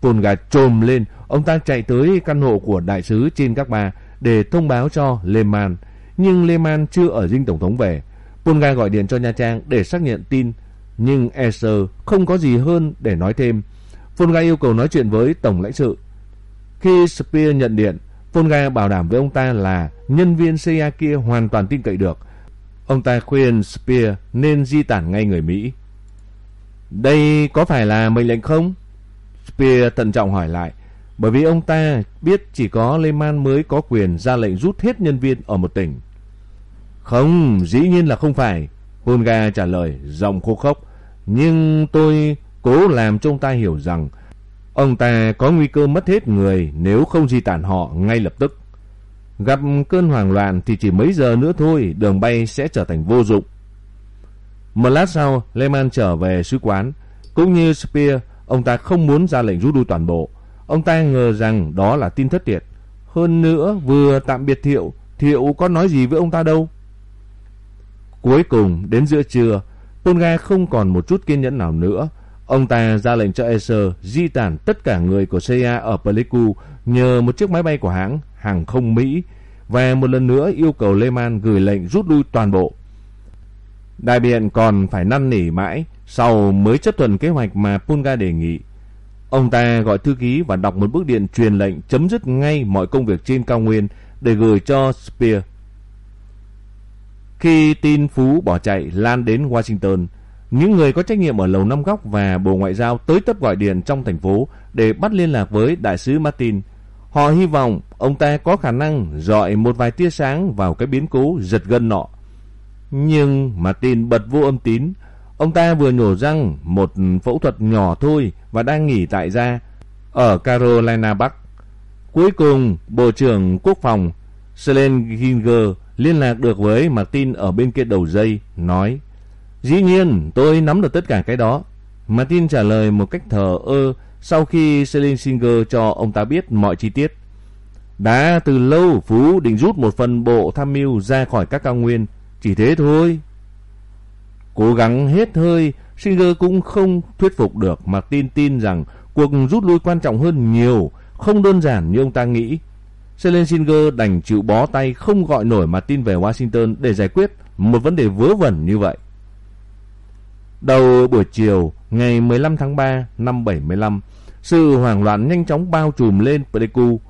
Polga trồm lên, ông ta chạy tới căn hộ của đại sứ trên các ba để thông báo cho Lehman. Nhưng Lehman chưa ở dinh tổng thống về. Polga gọi điện cho Nha Trang để xác nhận tin. Nhưng Esser không có gì hơn để nói thêm. Fulga yêu cầu nói chuyện với tổng lãnh sự. Khi Spear nhận điện, Fulga bảo đảm với ông ta là nhân viên CIA kia hoàn toàn tin cậy được. Ông ta khuyên Spear nên di tản ngay người Mỹ. Đây có phải là mệnh lệnh không? Spear thận trọng hỏi lại. Bởi vì ông ta biết chỉ có Lehman mới có quyền ra lệnh rút hết nhân viên ở một tỉnh. Không, dĩ nhiên là không phải. Fulga trả lời giọng khô khốc. Nhưng tôi cố làm cho ông ta hiểu rằng ông ta có nguy cơ mất hết người nếu không di tản họ ngay lập tức. Gặp cơn hoảng loạn thì chỉ mấy giờ nữa thôi đường bay sẽ trở thành vô dụng. Một lát sau, Lehman trở về sứ quán. Cũng như Spear, ông ta không muốn ra lệnh rút lui toàn bộ. Ông ta ngờ rằng đó là tin thất thiệt. Hơn nữa, vừa tạm biệt Thiệu, Thiệu có nói gì với ông ta đâu. Cuối cùng, đến giữa trưa, Polga không còn một chút kiên nhẫn nào nữa. Ông ta ra lệnh cho Acer di tản tất cả người của CIA ở Pleiku nhờ một chiếc máy bay của hãng hàng không Mỹ và một lần nữa yêu cầu Lehman gửi lệnh rút lui toàn bộ. Đại biện còn phải năn nỉ mãi sau mới chấp thuận kế hoạch mà Punga đề nghị. Ông ta gọi thư ký và đọc một bức điện truyền lệnh chấm dứt ngay mọi công việc trên cao nguyên để gửi cho Spear. Khi tin Phú bỏ chạy lan đến Washington, những người có trách nhiệm ở Lầu Năm Góc và Bộ Ngoại giao tới tấp gọi điện trong thành phố để bắt liên lạc với Đại sứ Martin. Họ hy vọng ông ta có khả năng dọi một vài tia sáng vào cái biến cố giật gân nọ. Nhưng Martin bật vô âm tín. Ông ta vừa nhổ răng một phẫu thuật nhỏ thôi và đang nghỉ tại gia ở Carolina Bắc. Cuối cùng, Bộ trưởng Quốc phòng Schlesinger liên lạc được với Martin ở bên kia đầu dây, nói Dĩ nhiên, tôi nắm được tất cả cái đó. Martin trả lời một cách thờ ơ sau khi Schlesinger cho ông ta biết mọi chi tiết. Đã từ lâu Phú định rút một phần bộ tham mưu ra khỏi các cao nguyên, chỉ thế thôi. Cố gắng hết hơi, Singer cũng không thuyết phục được Martin tin rằng cuộc rút lui quan trọng hơn nhiều, không đơn giản như ông ta nghĩ. Schlesinger đành chịu bó tay không gọi nổi Martin về Washington để giải quyết một vấn đề vớ vẩn như vậy. Đầu buổi chiều ngày 15 tháng 3 năm 75, sự hoảng loạn nhanh chóng bao trùm lên Pleiku.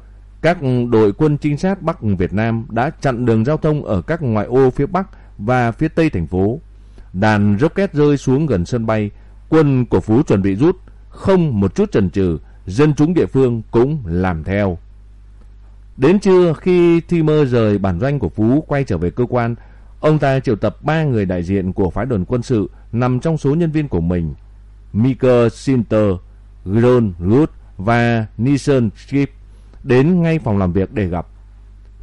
Các đội quân trinh sát Bắc Việt Nam đã chặn đường giao thông ở các ngoại ô phía Bắc và phía Tây thành phố. Đàn rocket rơi xuống gần sân bay, quân của Phú chuẩn bị rút, không một chút chần chừ, dân chúng địa phương cũng làm theo. Đến trưa khi Thimer rời bản doanh của Phú quay trở về cơ quan, ông ta triệu tập ba người đại diện của phái đoàn quân sự nằm trong số nhân viên của mình. Mika Sinter, Gron Ruth và Nissan Skip đến ngay phòng làm việc để gặp.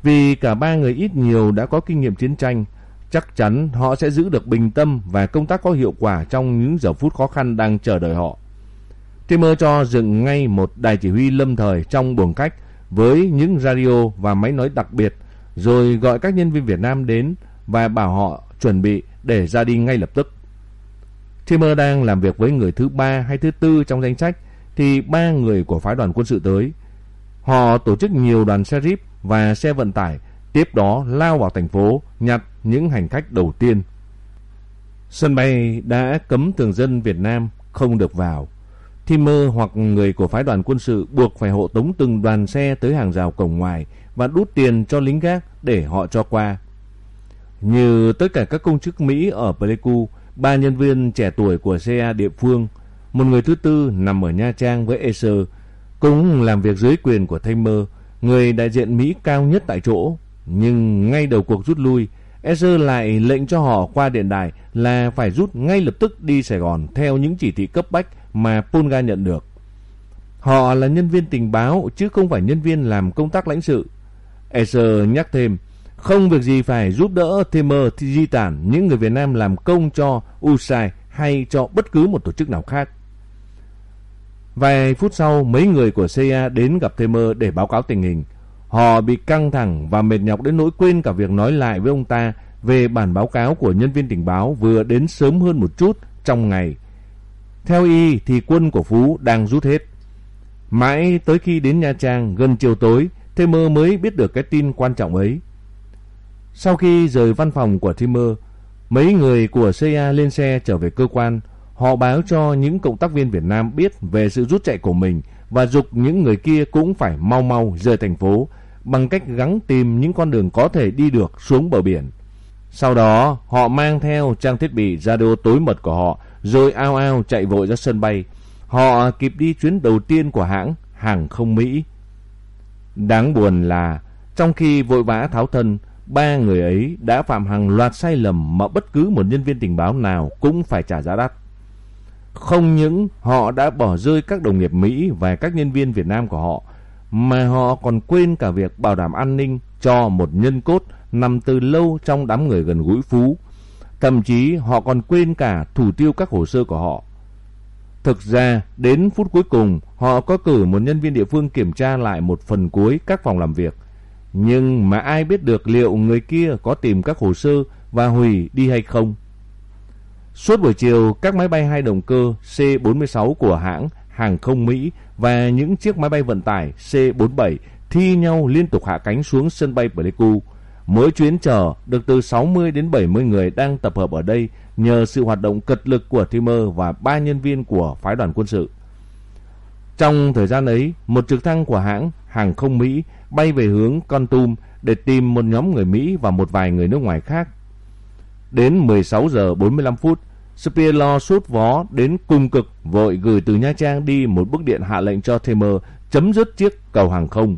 Vì cả ba người ít nhiều đã có kinh nghiệm chiến tranh, chắc chắn họ sẽ giữ được bình tâm và công tác có hiệu quả trong những giờ phút khó khăn đang chờ đợi họ. Timmer cho dựng ngay một đài chỉ huy lâm thời trong buồng cách với những radio và máy nói đặc biệt, rồi gọi các nhân viên Việt Nam đến và bảo họ chuẩn bị để ra đi ngay lập tức. Timmer đang làm việc với người thứ ba hay thứ tư trong danh sách thì ba người của phái đoàn quân sự tới. Họ tổ chức nhiều đoàn xe jeep và xe vận tải, tiếp đó lao vào thành phố nhặt những hành khách đầu tiên. Sân bay đã cấm thường dân Việt Nam không được vào. Timmer hoặc người của phái đoàn quân sự buộc phải hộ tống từng đoàn xe tới hàng rào cổng ngoài và đút tiền cho lính gác để họ cho qua. Như tất cả các công chức Mỹ ở Pleiku, ba nhân viên trẻ tuổi của CA địa phương, một người thứ tư nằm ở Nha Trang với Acer, cũng làm việc dưới quyền của Tamer, người đại diện Mỹ cao nhất tại chỗ. Nhưng ngay đầu cuộc rút lui, Acer lại lệnh cho họ qua điện đài là phải rút ngay lập tức đi Sài Gòn theo những chỉ thị cấp bách mà Polga nhận được. Họ là nhân viên tình báo chứ không phải nhân viên làm công tác lãnh sự. Acer nhắc thêm, không việc gì phải giúp đỡ Temer di tản những người Việt Nam làm công cho USAID hay cho bất cứ một tổ chức nào khác. Vài phút sau, mấy người của CIA đến gặp Temer để báo cáo tình hình. Họ bị căng thẳng và mệt nhọc đến nỗi quên cả việc nói lại với ông ta về bản báo cáo của nhân viên tình báo vừa đến sớm hơn một chút trong ngày. Theo y thì quân của Phú đang rút hết. Mãi tới khi đến Nha Trang gần chiều tối, Temer mới biết được cái tin quan trọng ấy. Sau khi rời văn phòng của Timmer, mấy người của CIA lên xe trở về cơ quan. Họ báo cho những cộng tác viên Việt Nam biết về sự rút chạy của mình và dục những người kia cũng phải mau mau rời thành phố bằng cách gắng tìm những con đường có thể đi được xuống bờ biển. Sau đó, họ mang theo trang thiết bị radio tối mật của họ rồi ao ao chạy vội ra sân bay. Họ kịp đi chuyến đầu tiên của hãng hàng không Mỹ. Đáng buồn là trong khi vội vã tháo thân, ba người ấy đã phạm hàng loạt sai lầm mà bất cứ một nhân viên tình báo nào cũng phải trả giá đắt. Không những họ đã bỏ rơi các đồng nghiệp Mỹ và các nhân viên Việt Nam của họ, mà họ còn quên cả việc bảo đảm an ninh cho một nhân cốt nằm từ lâu trong đám người gần gũi Phú. Thậm chí họ còn quên cả thủ tiêu các hồ sơ của họ. Thực ra, đến phút cuối cùng, họ có cử một nhân viên địa phương kiểm tra lại một phần cuối các phòng làm việc. Nhưng mà ai biết được liệu người kia có tìm các hồ sơ và hủy đi hay không? Suốt buổi chiều, các máy bay hai động cơ C-46 của hãng hàng không Mỹ và những chiếc máy bay vận tải C-47 thi nhau liên tục hạ cánh xuống sân bay Pleiku. Mỗi chuyến chở được từ 60 đến 70 người đang tập hợp ở đây nhờ sự hoạt động cật lực của Timmer và ba nhân viên của phái đoàn quân sự. Trong thời gian ấy, một trực thăng của hãng hàng không Mỹ bay về hướng Con Tum để tìm một nhóm người Mỹ và một vài người nước ngoài khác. Đến 16 giờ 45 phút, Spear sút vó đến cung cực vội gửi từ Nha Trang đi một bức điện hạ lệnh cho Temer chấm dứt chiếc cầu hàng không.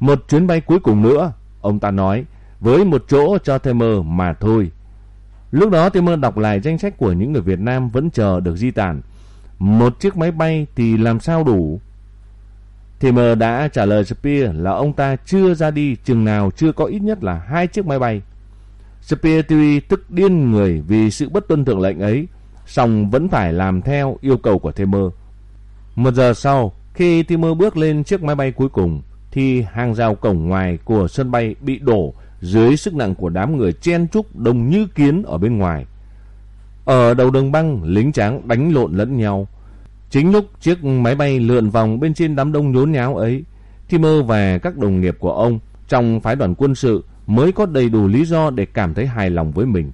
Một chuyến bay cuối cùng nữa, ông ta nói, với một chỗ cho Temer mà thôi. Lúc đó Temer đọc lại danh sách của những người Việt Nam vẫn chờ được di tản. Một chiếc máy bay thì làm sao đủ? Themer đã trả lời Spear là ông ta chưa ra đi chừng nào chưa có ít nhất là hai chiếc máy bay. Spear tuy tức điên người vì sự bất tuân thượng lệnh ấy, song vẫn phải làm theo yêu cầu của Themer. Một giờ sau, khi Themer bước lên chiếc máy bay cuối cùng, thì hàng rào cổng ngoài của sân bay bị đổ dưới sức nặng của đám người chen chúc đông như kiến ở bên ngoài. Ở đầu đường băng, lính tráng đánh lộn lẫn nhau. Chính lúc chiếc máy bay lượn vòng bên trên đám đông nhốn nháo ấy, Timmer và các đồng nghiệp của ông trong phái đoàn quân sự mới có đầy đủ lý do để cảm thấy hài lòng với mình.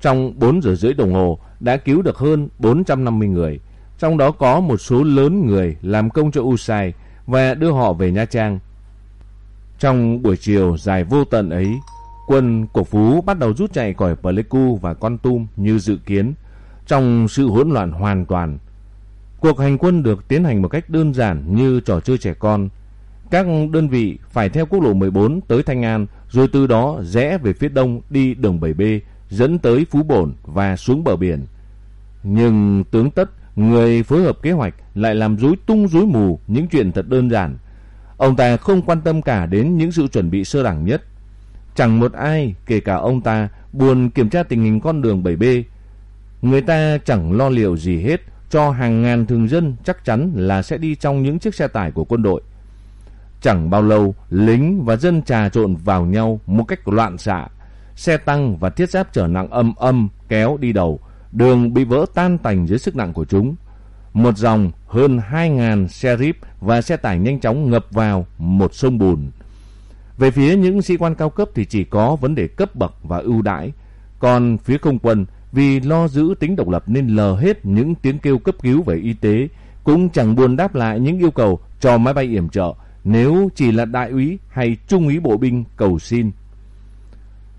Trong 4 giờ rưỡi đồng hồ đã cứu được hơn 450 người, trong đó có một số lớn người làm công cho USAID và đưa họ về Nha Trang. Trong buổi chiều dài vô tận ấy, quân của Phú bắt đầu rút chạy khỏi Pleiku và Con Tum như dự kiến, trong sự hỗn loạn hoàn toàn. Cuộc hành quân được tiến hành một cách đơn giản như trò chơi trẻ con. Các đơn vị phải theo quốc lộ 14 tới Thanh An, rồi từ đó rẽ về phía đông đi đường 7B, dẫn tới Phú Bổn và xuống bờ biển. Nhưng tướng Tất, người phối hợp kế hoạch, lại làm rối tung rối mù những chuyện thật đơn giản. Ông ta không quan tâm cả đến những sự chuẩn bị sơ đẳng nhất Chẳng một ai, kể cả ông ta, buồn kiểm tra tình hình con đường 7B. Người ta chẳng lo liệu gì hết, cho hàng ngàn thường dân chắc chắn là sẽ đi trong những chiếc xe tải của quân đội. Chẳng bao lâu, lính và dân trà trộn vào nhau một cách loạn xạ. Xe tăng và thiết giáp trở nặng âm âm kéo đi đầu, đường bị vỡ tan tành dưới sức nặng của chúng. Một dòng hơn 2.000 xe rip và xe tải nhanh chóng ngập vào một sông bùn. Về phía những sĩ quan cao cấp thì chỉ có vấn đề cấp bậc và ưu đãi. Còn phía không quân vì lo giữ tính độc lập nên lờ hết những tiếng kêu cấp cứu về y tế, cũng chẳng buồn đáp lại những yêu cầu cho máy bay yểm trợ nếu chỉ là đại úy hay trung úy bộ binh cầu xin.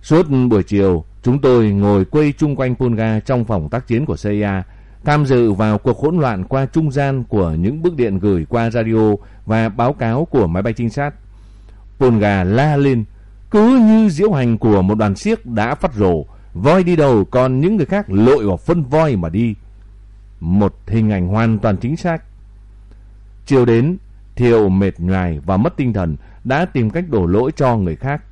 Suốt buổi chiều, chúng tôi ngồi quây chung quanh Pulga trong phòng tác chiến của CIA, tham dự vào cuộc hỗn loạn qua trung gian của những bức điện gửi qua radio và báo cáo của máy bay trinh sát. Pulga la lên, cứ như diễu hành của một đoàn siếc đã phát rồ, voi đi đầu còn những người khác lội vào phân voi mà đi. Một hình ảnh hoàn toàn chính xác. Chiều đến, Thiệu mệt nhoài và mất tinh thần đã tìm cách đổ lỗi cho người khác.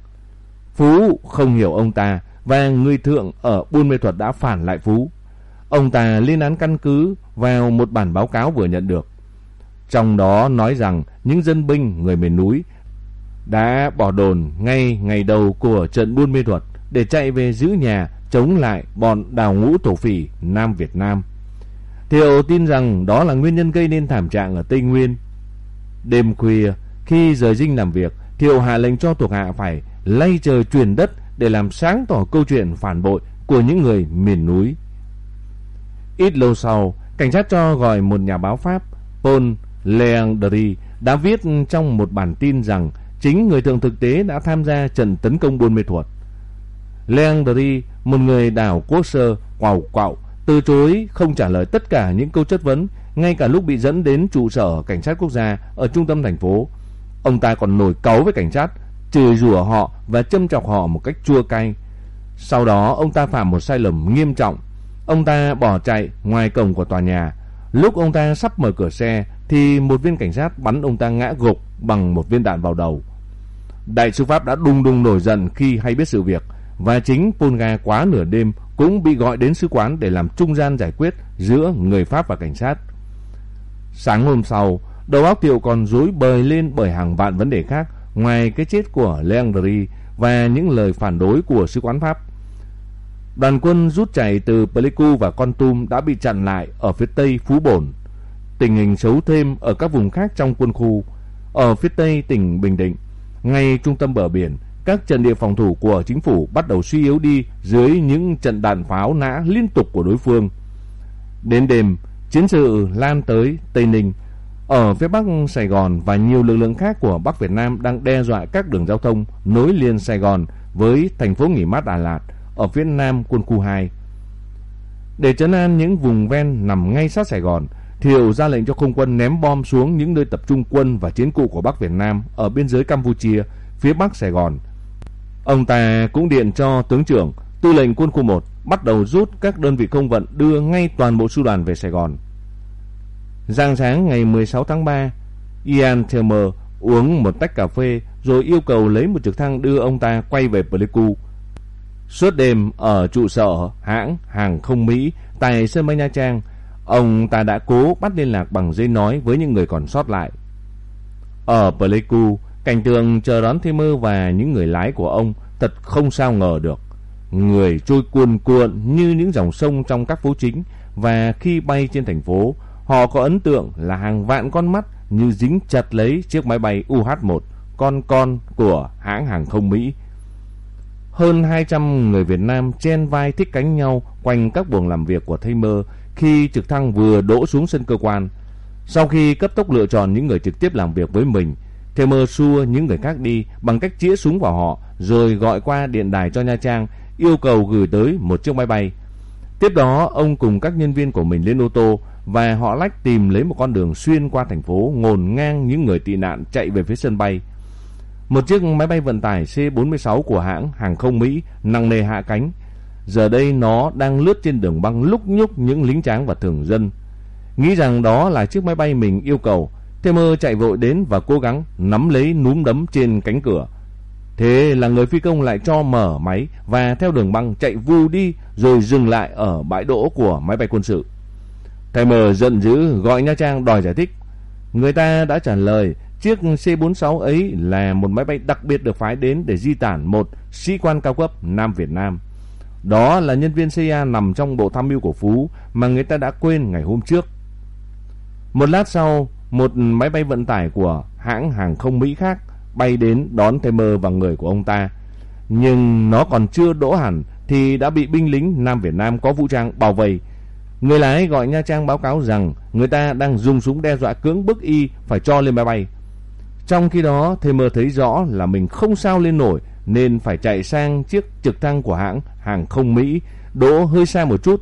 Phú không hiểu ông ta và người thượng ở Buôn Mê Thuật đã phản lại Phú. Ông ta lên án căn cứ vào một bản báo cáo vừa nhận được. Trong đó nói rằng những dân binh người miền núi đã bỏ đồn ngay ngày đầu của trận Buôn Mê Thuật để chạy về giữ nhà chống lại bọn đào ngũ thổ phỉ Nam Việt Nam. Thiệu tin rằng đó là nguyên nhân gây nên thảm trạng ở Tây Nguyên. Đêm khuya, khi rời dinh làm việc, Thiệu hạ lệnh cho thuộc hạ phải lay trời truyền đất để làm sáng tỏ câu chuyện phản bội của những người miền núi. Ít lâu sau, cảnh sát cho gọi một nhà báo Pháp, Paul Leandri, đã viết trong một bản tin rằng chính người thượng thực tế đã tham gia trận tấn công Buôn Mê Thuột. Leandri, một người đảo quốc sơ, quào quạo, từ chối không trả lời tất cả những câu chất vấn, ngay cả lúc bị dẫn đến trụ sở cảnh sát quốc gia ở trung tâm thành phố. Ông ta còn nổi cáu với cảnh sát, chửi rủa họ và châm chọc họ một cách chua cay. Sau đó ông ta phạm một sai lầm nghiêm trọng. Ông ta bỏ chạy ngoài cổng của tòa nhà. Lúc ông ta sắp mở cửa xe thì một viên cảnh sát bắn ông ta ngã gục bằng một viên đạn vào đầu. Đại sứ Pháp đã đung đung nổi giận khi hay biết sự việc và chính Polga quá nửa đêm cũng bị gọi đến sứ quán để làm trung gian giải quyết giữa người Pháp và cảnh sát. Sáng hôm sau, đầu óc Tiệu còn rối bời lên bởi hàng vạn vấn đề khác ngoài cái chết của Leandri và những lời phản đối của sứ quán Pháp. Đoàn quân rút chạy từ Pleiku và Con Tum đã bị chặn lại ở phía tây Phú Bổn. Tình hình xấu thêm ở các vùng khác trong quân khu. Ở phía tây tỉnh Bình Định, ngay trung tâm bờ biển, các trận địa phòng thủ của chính phủ bắt đầu suy yếu đi dưới những trận đạn pháo nã liên tục của đối phương. Đến đêm, chiến sự lan tới Tây Ninh. Ở phía bắc Sài Gòn và nhiều lực lượng khác của Bắc Việt Nam đang đe dọa các đường giao thông nối liền Sài Gòn với thành phố nghỉ mát Đà Lạt ở phía nam quân khu 2. Để trấn an những vùng ven nằm ngay sát Sài Gòn, Thiệu ra lệnh cho không quân ném bom xuống những nơi tập trung quân và chiến cụ của Bắc Việt Nam ở biên giới Campuchia, phía bắc Sài Gòn. Ông ta cũng điện cho tướng trưởng, tư lệnh quân khu 1 bắt đầu rút các đơn vị công vận đưa ngay toàn bộ sư đoàn về Sài Gòn. Giang sáng ngày 16 tháng 3, Ian Thelmer uống một tách cà phê rồi yêu cầu lấy một trực thăng đưa ông ta quay về Pleiku. Suốt đêm ở trụ sở hãng hàng không Mỹ tại sân bay Nha Trang, ông ta đã cố bắt liên lạc bằng dây nói với những người còn sót lại. Ở Pleiku, cảnh tượng chờ đón Thelmer và những người lái của ông thật không sao ngờ được. Người trôi cuồn cuộn như những dòng sông trong các phố chính và khi bay trên thành phố, họ có ấn tượng là hàng vạn con mắt như dính chặt lấy chiếc máy bay UH-1, con con của hãng hàng không Mỹ. Hơn 200 người Việt Nam chen vai thích cánh nhau quanh các buồng làm việc của Thamer khi trực thăng vừa đỗ xuống sân cơ quan. Sau khi cấp tốc lựa chọn những người trực tiếp làm việc với mình, Temer xua những người khác đi bằng cách chĩa súng vào họ rồi gọi qua điện đài cho Nha Trang yêu cầu gửi tới một chiếc máy bay. Tiếp đó, ông cùng các nhân viên của mình lên ô tô và họ lách tìm lấy một con đường xuyên qua thành phố ngồn ngang những người tị nạn chạy về phía sân bay. Một chiếc máy bay vận tải C-46 của hãng hàng không Mỹ nặng nề hạ cánh. Giờ đây nó đang lướt trên đường băng lúc nhúc những lính tráng và thường dân. Nghĩ rằng đó là chiếc máy bay mình yêu cầu, Temer chạy vội đến và cố gắng nắm lấy núm đấm trên cánh cửa. Thế là người phi công lại cho mở máy và theo đường băng chạy vu đi rồi dừng lại ở bãi đỗ của máy bay quân sự. Thay mờ giận dữ gọi Nha Trang đòi giải thích. Người ta đã trả lời chiếc C-46 ấy là một máy bay đặc biệt được phái đến để di tản một sĩ quan cao cấp Nam Việt Nam. Đó là nhân viên CIA nằm trong bộ tham mưu của Phú mà người ta đã quên ngày hôm trước. Một lát sau, một máy bay vận tải của hãng hàng không Mỹ khác bay đến đón Temer và người của ông ta. Nhưng nó còn chưa đỗ hẳn thì đã bị binh lính Nam Việt Nam có vũ trang bảo vệ. Người lái gọi Nha Trang báo cáo rằng người ta đang dùng súng đe dọa cưỡng bức y phải cho lên máy bay. Trong khi đó, Temer thấy rõ là mình không sao lên nổi nên phải chạy sang chiếc trực thăng của hãng hàng không Mỹ đỗ hơi xa một chút.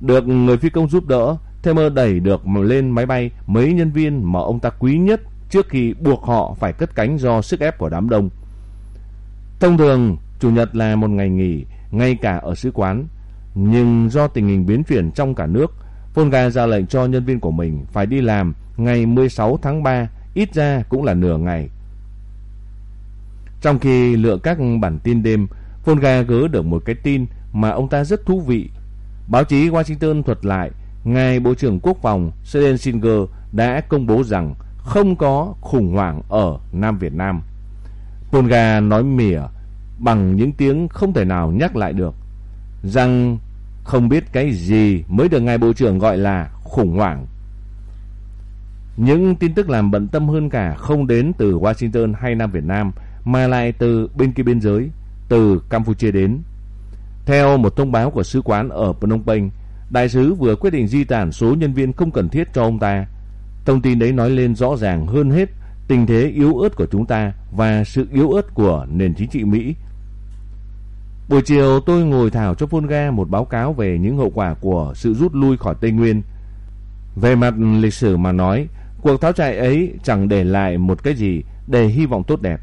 Được người phi công giúp đỡ, Temer đẩy được lên máy bay mấy nhân viên mà ông ta quý nhất trước khi buộc họ phải cất cánh do sức ép của đám đông. Thông thường, Chủ nhật là một ngày nghỉ, ngay cả ở sứ quán. Nhưng do tình hình biến chuyển trong cả nước, Volga ra lệnh cho nhân viên của mình phải đi làm ngày 16 tháng 3, ít ra cũng là nửa ngày. Trong khi lựa các bản tin đêm, Volga gỡ được một cái tin mà ông ta rất thú vị. Báo chí Washington thuật lại, Ngài Bộ trưởng Quốc phòng Schlesinger đã công bố rằng không có khủng hoảng ở Nam Việt Nam. Volga nói mỉa bằng những tiếng không thể nào nhắc lại được rằng không biết cái gì mới được ngài bộ trưởng gọi là khủng hoảng. Những tin tức làm bận tâm hơn cả không đến từ Washington hay Nam Việt Nam mà lại từ bên kia biên giới, từ Campuchia đến. Theo một thông báo của sứ quán ở Phnom Penh, đại sứ vừa quyết định di tản số nhân viên không cần thiết cho ông ta. Thông tin đấy nói lên rõ ràng hơn hết tình thế yếu ớt của chúng ta và sự yếu ớt của nền chính trị Mỹ. Buổi chiều tôi ngồi thảo cho Volga một báo cáo về những hậu quả của sự rút lui khỏi Tây Nguyên. Về mặt lịch sử mà nói, cuộc tháo chạy ấy chẳng để lại một cái gì để hy vọng tốt đẹp.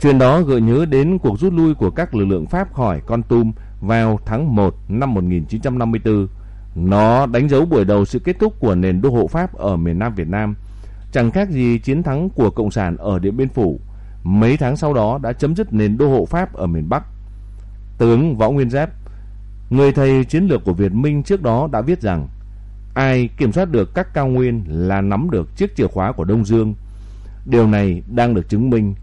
Chuyện đó gợi nhớ đến cuộc rút lui của các lực lượng Pháp khỏi Con Tum vào tháng 1 năm 1954. Nó đánh dấu buổi đầu sự kết thúc của nền đô hộ Pháp ở miền Nam Việt Nam, chẳng khác gì chiến thắng của Cộng sản ở Điện Biên Phủ. Mấy tháng sau đó đã chấm dứt nền đô hộ Pháp ở miền Bắc. Tướng Võ Nguyên Giáp, người thầy chiến lược của Việt Minh trước đó đã viết rằng ai kiểm soát được các cao nguyên là nắm được chiếc chìa khóa của Đông Dương. Điều này đang được chứng minh.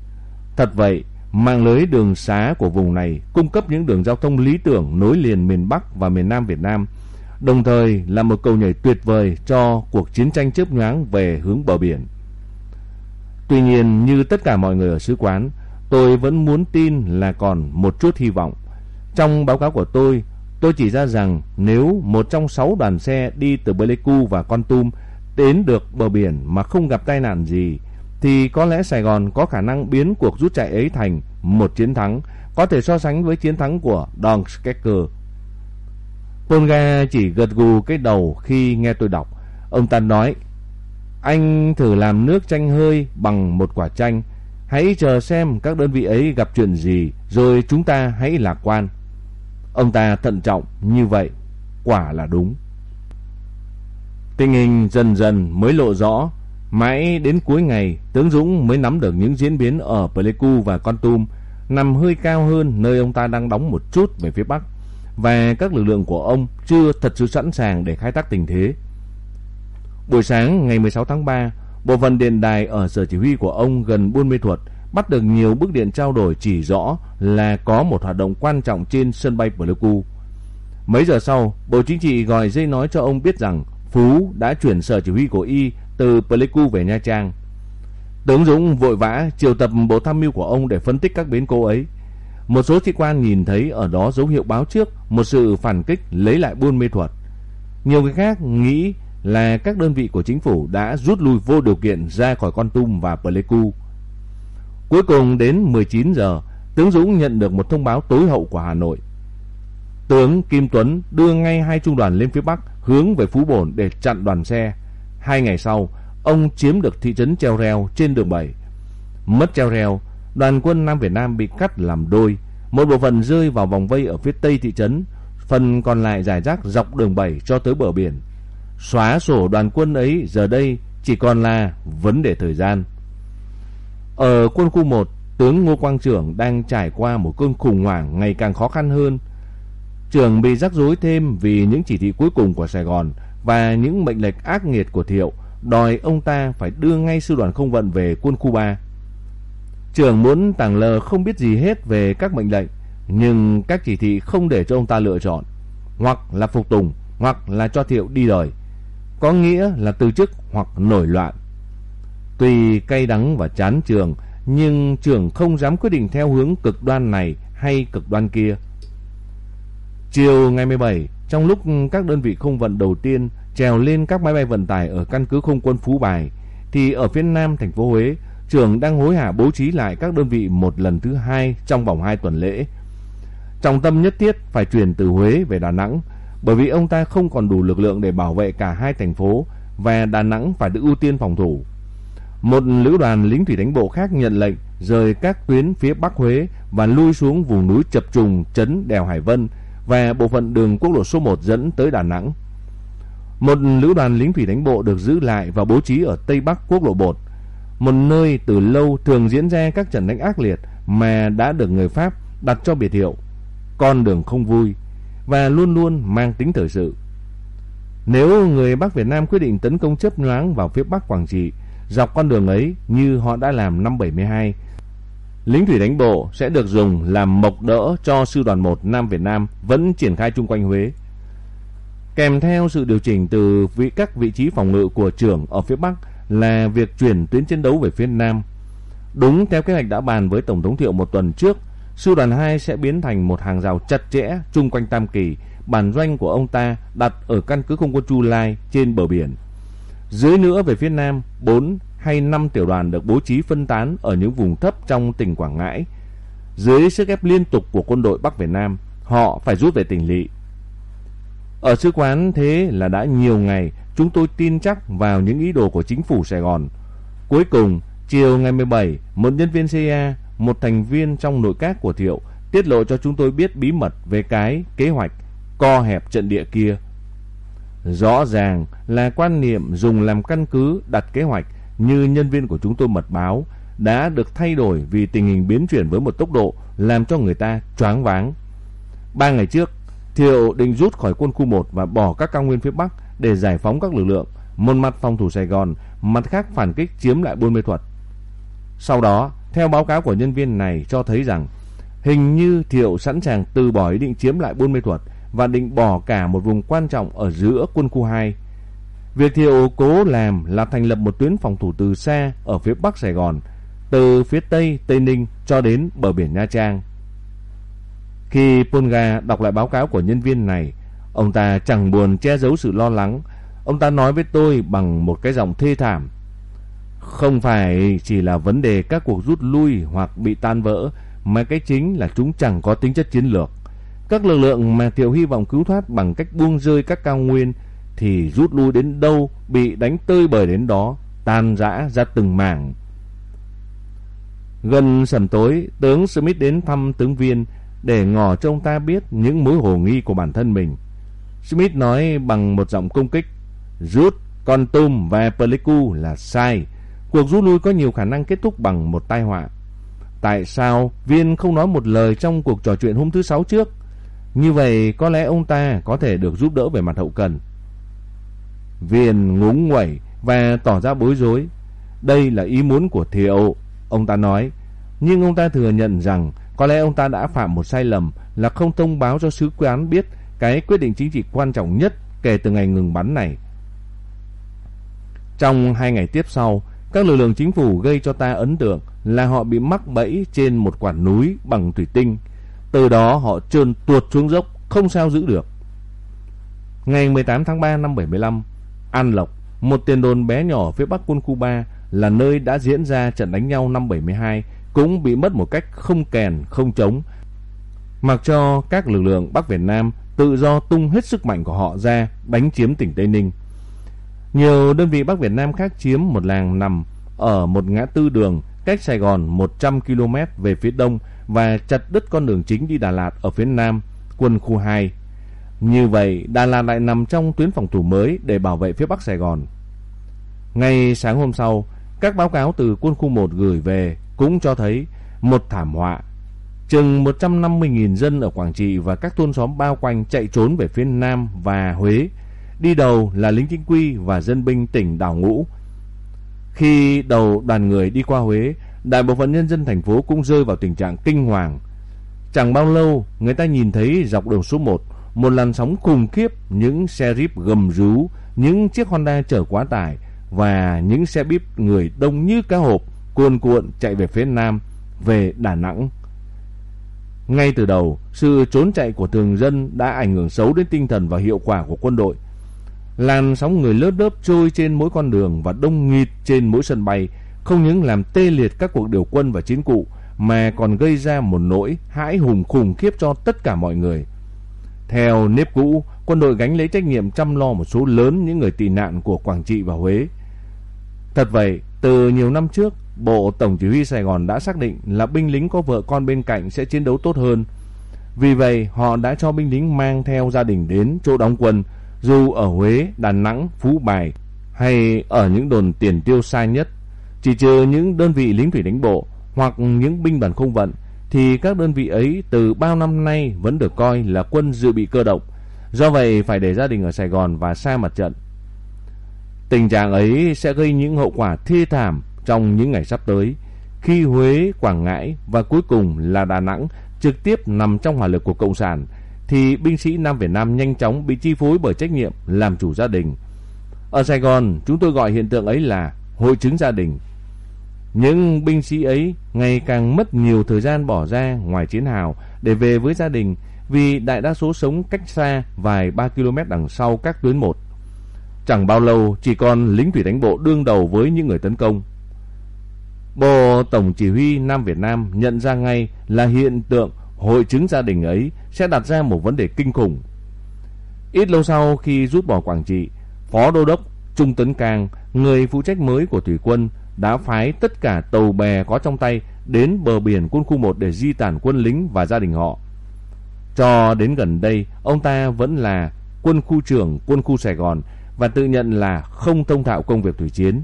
Thật vậy, mạng lưới đường xá của vùng này cung cấp những đường giao thông lý tưởng nối liền miền Bắc và miền Nam Việt Nam – đồng thời là một cầu nhảy tuyệt vời cho cuộc chiến tranh chớp nhoáng về hướng bờ biển. Tuy nhiên, như tất cả mọi người ở sứ quán, tôi vẫn muốn tin là còn một chút hy vọng. Trong báo cáo của tôi, tôi chỉ ra rằng nếu một trong sáu đoàn xe đi từ Pleiku và Con Tum đến được bờ biển mà không gặp tai nạn gì, thì có lẽ Sài Gòn có khả năng biến cuộc rút chạy ấy thành một chiến thắng, có thể so sánh với chiến thắng của Don Skecker Polga chỉ gật gù cái đầu khi nghe tôi đọc. Ông ta nói, anh thử làm nước chanh hơi bằng một quả chanh. Hãy chờ xem các đơn vị ấy gặp chuyện gì, rồi chúng ta hãy lạc quan. Ông ta thận trọng như vậy, quả là đúng. Tình hình dần dần mới lộ rõ. Mãi đến cuối ngày, tướng Dũng mới nắm được những diễn biến ở Pleiku và Con Tum, nằm hơi cao hơn nơi ông ta đang đóng một chút về phía Bắc và các lực lượng của ông chưa thật sự sẵn sàng để khai thác tình thế. Buổi sáng ngày 16 tháng 3, bộ phận điện đài ở sở chỉ huy của ông gần Buôn Mê Thuột bắt được nhiều bức điện trao đổi chỉ rõ là có một hoạt động quan trọng trên sân bay Pleiku. Mấy giờ sau, Bộ Chính trị gọi dây nói cho ông biết rằng Phú đã chuyển sở chỉ huy của Y từ Pleiku về Nha Trang. Tướng Dũng vội vã triệu tập bộ tham mưu của ông để phân tích các biến cố ấy. Một số sĩ quan nhìn thấy ở đó dấu hiệu báo trước một sự phản kích lấy lại buôn mê thuật. Nhiều người khác nghĩ là các đơn vị của chính phủ đã rút lui vô điều kiện ra khỏi Con Tum và Pleiku. Cuối cùng đến 19 giờ, tướng Dũng nhận được một thông báo tối hậu của Hà Nội. Tướng Kim Tuấn đưa ngay hai trung đoàn lên phía Bắc hướng về Phú Bổn để chặn đoàn xe. Hai ngày sau, ông chiếm được thị trấn Treo Reo trên đường 7. Mất Treo Reo, đoàn quân Nam Việt Nam bị cắt làm đôi, một bộ phận rơi vào vòng vây ở phía tây thị trấn, phần còn lại giải rác dọc đường 7 cho tới bờ biển. Xóa sổ đoàn quân ấy giờ đây chỉ còn là vấn đề thời gian. Ở quân khu 1, tướng Ngô Quang Trưởng đang trải qua một cơn khủng hoảng ngày càng khó khăn hơn. Trưởng bị rắc rối thêm vì những chỉ thị cuối cùng của Sài Gòn và những mệnh lệnh ác nghiệt của Thiệu đòi ông ta phải đưa ngay sư đoàn không vận về quân khu 3. Trưởng muốn tàng lờ không biết gì hết về các mệnh lệnh, nhưng các chỉ thị không để cho ông ta lựa chọn, hoặc là phục tùng, hoặc là cho Thiệu đi đời, có nghĩa là từ chức hoặc nổi loạn. Tuy cay đắng và chán trường, nhưng trưởng không dám quyết định theo hướng cực đoan này hay cực đoan kia. Chiều ngày 17, trong lúc các đơn vị không vận đầu tiên trèo lên các máy bay vận tải ở căn cứ không quân Phú Bài, thì ở phía nam thành phố Huế, trưởng đang hối hả bố trí lại các đơn vị một lần thứ hai trong vòng 2 tuần lễ. Trọng tâm nhất thiết phải chuyển từ Huế về Đà Nẵng, bởi vì ông ta không còn đủ lực lượng để bảo vệ cả hai thành phố và Đà Nẵng phải được ưu tiên phòng thủ. Một lữ đoàn lính thủy đánh bộ khác nhận lệnh rời các tuyến phía Bắc Huế và lui xuống vùng núi chập trùng trấn đèo Hải Vân và bộ phận đường quốc lộ số 1 dẫn tới Đà Nẵng. Một lữ đoàn lính thủy đánh bộ được giữ lại và bố trí ở Tây Bắc quốc lộ 1, một nơi từ lâu thường diễn ra các trận đánh ác liệt mà đã được người Pháp đặt cho biệt hiệu con đường không vui và luôn luôn mang tính thời sự. Nếu người Bắc Việt Nam quyết định tấn công chớp nhoáng vào phía Bắc Quảng Trị dọc con đường ấy như họ đã làm năm 72, lính thủy đánh bộ sẽ được dùng làm mộc đỡ cho sư đoàn 1 Nam Việt Nam vẫn triển khai chung quanh Huế. Kèm theo sự điều chỉnh từ vị các vị trí phòng ngự của trưởng ở phía Bắc là việc chuyển tuyến chiến đấu về phía Nam. Đúng theo kế hoạch đã bàn với Tổng thống Thiệu một tuần trước, sư đoàn 2 sẽ biến thành một hàng rào chặt chẽ chung quanh Tam Kỳ, bản doanh của ông ta đặt ở căn cứ không quân Chu Lai trên bờ biển. Dưới nữa về phía Nam, 4 hay 5 tiểu đoàn được bố trí phân tán ở những vùng thấp trong tỉnh Quảng Ngãi. Dưới sức ép liên tục của quân đội Bắc Việt Nam, họ phải rút về tỉnh Lị. Ở sứ quán thế là đã nhiều ngày chúng tôi tin chắc vào những ý đồ của chính phủ Sài Gòn. Cuối cùng, chiều ngày 17, một nhân viên CIA, một thành viên trong nội các của Thiệu, tiết lộ cho chúng tôi biết bí mật về cái kế hoạch co hẹp trận địa kia. Rõ ràng là quan niệm dùng làm căn cứ đặt kế hoạch như nhân viên của chúng tôi mật báo đã được thay đổi vì tình hình biến chuyển với một tốc độ làm cho người ta choáng váng. Ba ngày trước, Thiệu định rút khỏi quân khu 1 và bỏ các cao nguyên phía Bắc để giải phóng các lực lượng, một mặt phòng thủ Sài Gòn, mặt khác phản kích chiếm lại Buôn Mê Thuột. Sau đó, theo báo cáo của nhân viên này cho thấy rằng hình như Thiệu sẵn sàng từ bỏ ý định chiếm lại Buôn Mê Thuột và định bỏ cả một vùng quan trọng ở giữa quân khu 2. Việc Thiệu cố làm là thành lập một tuyến phòng thủ từ xa ở phía Bắc Sài Gòn, từ phía Tây Tây Ninh cho đến bờ biển Nha Trang. Khi Ponga đọc lại báo cáo của nhân viên này, ông ta chẳng buồn che giấu sự lo lắng. Ông ta nói với tôi bằng một cái giọng thê thảm. Không phải chỉ là vấn đề các cuộc rút lui hoặc bị tan vỡ, mà cái chính là chúng chẳng có tính chất chiến lược. Các lực lượng mà Thiệu hy vọng cứu thoát bằng cách buông rơi các cao nguyên thì rút lui đến đâu bị đánh tơi bời đến đó, tan rã ra từng mảng. Gần sầm tối, tướng Smith đến thăm tướng viên để ngỏ cho ông ta biết những mối hồ nghi của bản thân mình. Smith nói bằng một giọng công kích, rút Con tôm và Pleiku là sai. Cuộc rút lui có nhiều khả năng kết thúc bằng một tai họa. Tại sao Viên không nói một lời trong cuộc trò chuyện hôm thứ sáu trước? Như vậy có lẽ ông ta có thể được giúp đỡ về mặt hậu cần. Viên ngúng nguẩy và tỏ ra bối rối. Đây là ý muốn của Thiệu, ông ta nói. Nhưng ông ta thừa nhận rằng có lẽ ông ta đã phạm một sai lầm là không thông báo cho sứ quán biết cái quyết định chính trị quan trọng nhất kể từ ngày ngừng bắn này. Trong hai ngày tiếp sau, các lực lượng chính phủ gây cho ta ấn tượng là họ bị mắc bẫy trên một quả núi bằng thủy tinh. Từ đó họ trơn tuột xuống dốc, không sao giữ được. Ngày 18 tháng 3 năm 75, An Lộc, một tiền đồn bé nhỏ phía bắc quân khu 3 là nơi đã diễn ra trận đánh nhau năm 72 cũng bị mất một cách không kèn không chống. Mặc cho các lực lượng Bắc Việt Nam tự do tung hết sức mạnh của họ ra đánh chiếm tỉnh Tây Ninh. Nhiều đơn vị Bắc Việt Nam khác chiếm một làng nằm ở một ngã tư đường cách Sài Gòn 100 km về phía đông và chặt đứt con đường chính đi Đà Lạt ở phía nam, quân khu 2. Như vậy, Đà Lạt lại nằm trong tuyến phòng thủ mới để bảo vệ phía Bắc Sài Gòn. Ngay sáng hôm sau, các báo cáo từ quân khu 1 gửi về cũng cho thấy một thảm họa. Chừng 150.000 dân ở Quảng Trị và các thôn xóm bao quanh chạy trốn về phía Nam và Huế. Đi đầu là lính chính quy và dân binh tỉnh Đào Ngũ. Khi đầu đoàn người đi qua Huế, đại bộ phận nhân dân thành phố cũng rơi vào tình trạng kinh hoàng. Chẳng bao lâu, người ta nhìn thấy dọc đường số 1, một làn sóng khủng khiếp những xe jeep gầm rú, những chiếc Honda chở quá tải và những xe bíp người đông như cá hộp cuồn cuộn chạy về phía Nam, về Đà Nẵng. Ngay từ đầu, sự trốn chạy của thường dân đã ảnh hưởng xấu đến tinh thần và hiệu quả của quân đội. Làn sóng người lớp lớp trôi trên mỗi con đường và đông nghịt trên mỗi sân bay, không những làm tê liệt các cuộc điều quân và chiến cụ, mà còn gây ra một nỗi hãi hùng khủng khiếp cho tất cả mọi người. Theo nếp cũ, quân đội gánh lấy trách nhiệm chăm lo một số lớn những người tị nạn của Quảng Trị và Huế. Thật vậy, từ nhiều năm trước, Bộ Tổng Chỉ huy Sài Gòn đã xác định là binh lính có vợ con bên cạnh sẽ chiến đấu tốt hơn. Vì vậy, họ đã cho binh lính mang theo gia đình đến chỗ đóng quân, dù ở Huế, Đà Nẵng, Phú Bài hay ở những đồn tiền tiêu xa nhất. Chỉ trừ những đơn vị lính thủy đánh bộ hoặc những binh đoàn không vận thì các đơn vị ấy từ bao năm nay vẫn được coi là quân dự bị cơ động. Do vậy phải để gia đình ở Sài Gòn và xa mặt trận. Tình trạng ấy sẽ gây những hậu quả thê thảm trong những ngày sắp tới khi Huế, Quảng Ngãi và cuối cùng là Đà Nẵng trực tiếp nằm trong hỏa lực của Cộng sản thì binh sĩ Nam Việt Nam nhanh chóng bị chi phối bởi trách nhiệm làm chủ gia đình. Ở Sài Gòn, chúng tôi gọi hiện tượng ấy là hội chứng gia đình. Những binh sĩ ấy ngày càng mất nhiều thời gian bỏ ra ngoài chiến hào để về với gia đình vì đại đa số sống cách xa vài ba km đằng sau các tuyến một. Chẳng bao lâu chỉ còn lính thủy đánh bộ đương đầu với những người tấn công. Bộ Tổng Chỉ huy Nam Việt Nam nhận ra ngay là hiện tượng hội chứng gia đình ấy sẽ đặt ra một vấn đề kinh khủng. Ít lâu sau khi rút bỏ Quảng Trị, Phó Đô đốc Trung Tấn Cang, người phụ trách mới của Thủy quân, đã phái tất cả tàu bè có trong tay đến bờ biển quân khu 1 để di tản quân lính và gia đình họ. Cho đến gần đây, ông ta vẫn là quân khu trưởng quân khu Sài Gòn và tự nhận là không thông thạo công việc thủy chiến.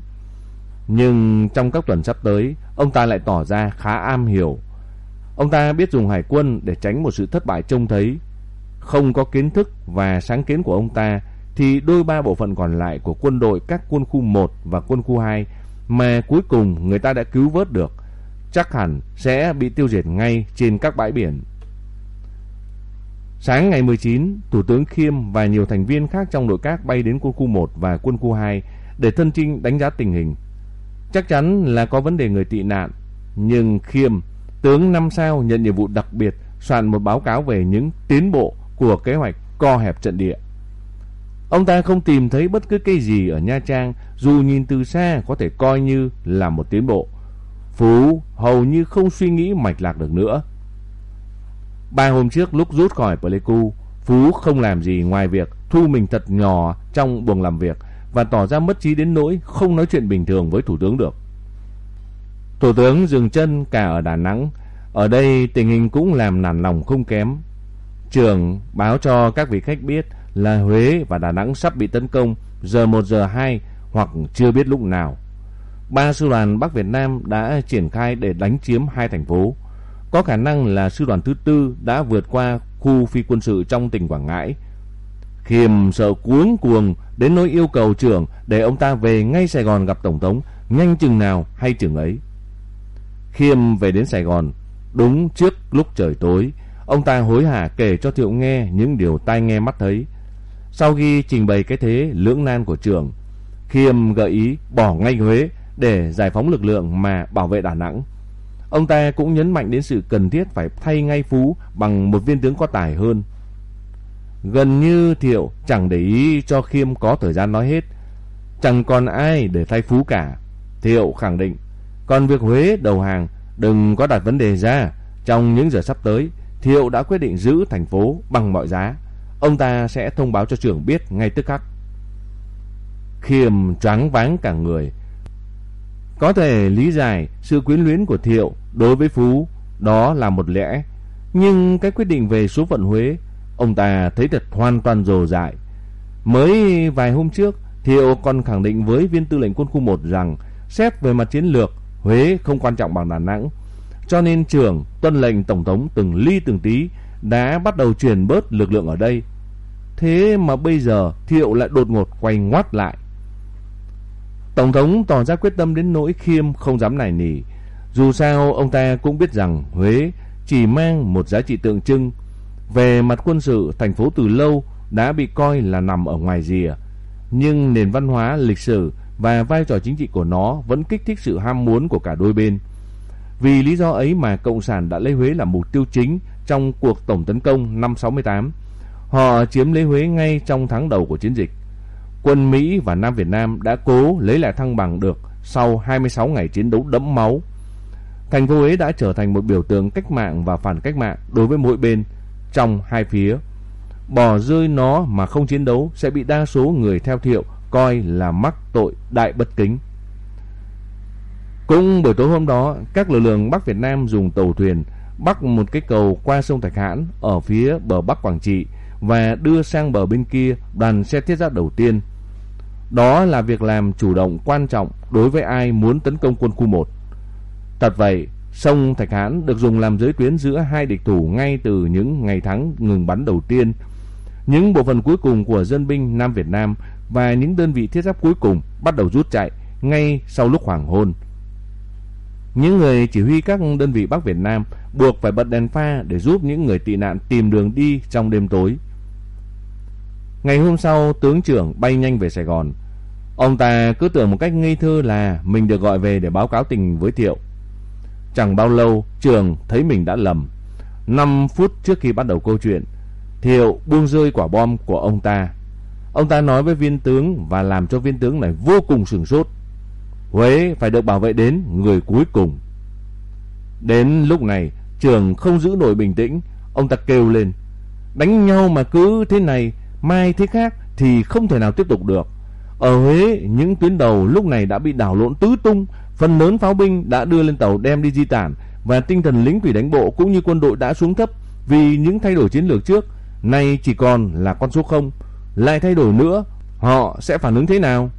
Nhưng trong các tuần sắp tới, ông ta lại tỏ ra khá am hiểu. Ông ta biết dùng hải quân để tránh một sự thất bại trông thấy. Không có kiến thức và sáng kiến của ông ta thì đôi ba bộ phận còn lại của quân đội các quân khu 1 và quân khu 2 mà cuối cùng người ta đã cứu vớt được chắc hẳn sẽ bị tiêu diệt ngay trên các bãi biển. Sáng ngày 19, Thủ tướng Khiêm và nhiều thành viên khác trong đội các bay đến quân khu 1 và quân khu 2 để thân trinh đánh giá tình hình. Chắc chắn là có vấn đề người tị nạn, nhưng Khiêm, tướng năm sao nhận nhiệm vụ đặc biệt soạn một báo cáo về những tiến bộ của kế hoạch co hẹp trận địa. Ông ta không tìm thấy bất cứ cái gì ở Nha Trang, dù nhìn từ xa có thể coi như là một tiến bộ. Phú hầu như không suy nghĩ mạch lạc được nữa. Ba hôm trước lúc rút khỏi Pleiku, Phú không làm gì ngoài việc thu mình thật nhỏ trong buồng làm việc và tỏ ra mất trí đến nỗi không nói chuyện bình thường với Thủ tướng được. Thủ tướng dừng chân cả ở Đà Nẵng. Ở đây tình hình cũng làm nản lòng không kém. Trường báo cho các vị khách biết là Huế và Đà Nẵng sắp bị tấn công giờ 1 giờ 2 hoặc chưa biết lúc nào. Ba sư đoàn Bắc Việt Nam đã triển khai để đánh chiếm hai thành phố. Có khả năng là sư đoàn thứ tư đã vượt qua khu phi quân sự trong tỉnh Quảng Ngãi. Khiêm sợ cuống cuồng đến nỗi yêu cầu trưởng để ông ta về ngay Sài Gòn gặp Tổng thống nhanh chừng nào hay chừng ấy. Khiêm về đến Sài Gòn đúng trước lúc trời tối. Ông ta hối hả kể cho Thiệu nghe những điều tai nghe mắt thấy. Sau khi trình bày cái thế lưỡng nan của trưởng, Khiêm gợi ý bỏ ngay Huế để giải phóng lực lượng mà bảo vệ Đà Nẵng. Ông ta cũng nhấn mạnh đến sự cần thiết phải thay ngay Phú bằng một viên tướng có tài hơn. Gần như Thiệu chẳng để ý cho Khiêm có thời gian nói hết. Chẳng còn ai để thay Phú cả. Thiệu khẳng định, còn việc Huế đầu hàng đừng có đặt vấn đề ra. Trong những giờ sắp tới, Thiệu đã quyết định giữ thành phố bằng mọi giá. Ông ta sẽ thông báo cho trưởng biết ngay tức khắc. Khiêm choáng váng cả người. Có thể lý giải sự quyến luyến của Thiệu đối với Phú, đó là một lẽ. Nhưng cái quyết định về số phận Huế, ông ta thấy thật hoàn toàn dồ dại. Mới vài hôm trước, Thiệu còn khẳng định với viên tư lệnh quân khu 1 rằng xét về mặt chiến lược, Huế không quan trọng bằng Đà Nẵng. Cho nên trưởng tuân lệnh Tổng thống từng ly từng tí đã bắt đầu chuyển bớt lực lượng ở đây. Thế mà bây giờ Thiệu lại đột ngột quay ngoắt lại. Tổng thống tỏ ra quyết tâm đến nỗi khiêm không dám nài nỉ. Dù sao ông ta cũng biết rằng Huế chỉ mang một giá trị tượng trưng. Về mặt quân sự, thành phố từ lâu đã bị coi là nằm ở ngoài rìa. Nhưng nền văn hóa, lịch sử và vai trò chính trị của nó vẫn kích thích sự ham muốn của cả đôi bên. Vì lý do ấy mà Cộng sản đã lấy Huế làm mục tiêu chính trong cuộc tổng tấn công năm 68. Họ chiếm lấy Huế ngay trong tháng đầu của chiến dịch. Quân Mỹ và Nam Việt Nam đã cố lấy lại thăng bằng được sau 26 ngày chiến đấu đẫm máu. Thành phố Huế đã trở thành một biểu tượng cách mạng và phản cách mạng đối với mỗi bên trong hai phía. Bỏ rơi nó mà không chiến đấu sẽ bị đa số người theo thiệu coi là mắc tội đại bất kính. Cũng buổi tối hôm đó, các lực lượng Bắc Việt Nam dùng tàu thuyền bắc một cái cầu qua sông Thạch Hãn ở phía bờ Bắc Quảng Trị và đưa sang bờ bên kia đoàn xe thiết giáp đầu tiên. Đó là việc làm chủ động quan trọng đối với ai muốn tấn công quân khu 1. Thật vậy, sông Thạch Hãn được dùng làm giới tuyến giữa hai địch thủ ngay từ những ngày tháng ngừng bắn đầu tiên. Những bộ phận cuối cùng của dân binh Nam Việt Nam và những đơn vị thiết giáp cuối cùng bắt đầu rút chạy ngay sau lúc hoàng hôn. Những người chỉ huy các đơn vị Bắc Việt Nam buộc phải bật đèn pha để giúp những người tị nạn tìm đường đi trong đêm tối. Ngày hôm sau, tướng trưởng bay nhanh về Sài Gòn. Ông ta cứ tưởng một cách ngây thơ là mình được gọi về để báo cáo tình với Thiệu. Chẳng bao lâu, trường thấy mình đã lầm. 5 phút trước khi bắt đầu câu chuyện, Thiệu buông rơi quả bom của ông ta. Ông ta nói với viên tướng và làm cho viên tướng này vô cùng sửng sốt. Huế phải được bảo vệ đến người cuối cùng. Đến lúc này, trường không giữ nổi bình tĩnh, ông ta kêu lên. Đánh nhau mà cứ thế này, mai thế khác thì không thể nào tiếp tục được. Ở Huế, những tuyến đầu lúc này đã bị đảo lộn tứ tung, phần lớn pháo binh đã đưa lên tàu đem đi di tản và tinh thần lính thủy đánh bộ cũng như quân đội đã xuống thấp vì những thay đổi chiến lược trước, nay chỉ còn là con số 0. Lại thay đổi nữa, họ sẽ phản ứng thế nào?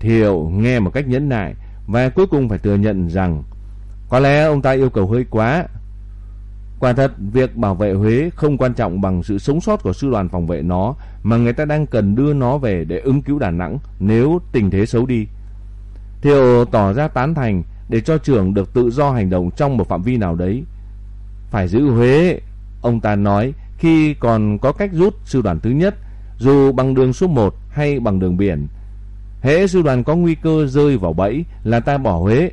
Thiệu nghe một cách nhẫn nại và cuối cùng phải thừa nhận rằng có lẽ ông ta yêu cầu hơi quá. Quả thật, việc bảo vệ Huế không quan trọng bằng sự sống sót của sư đoàn phòng vệ nó mà người ta đang cần đưa nó về để ứng cứu Đà Nẵng nếu tình thế xấu đi. Thiệu tỏ ra tán thành để cho trưởng được tự do hành động trong một phạm vi nào đấy. Phải giữ Huế, ông ta nói khi còn có cách rút sư đoàn thứ nhất dù bằng đường số 1 hay bằng đường biển Hễ sư đoàn có nguy cơ rơi vào bẫy là ta bỏ Huế.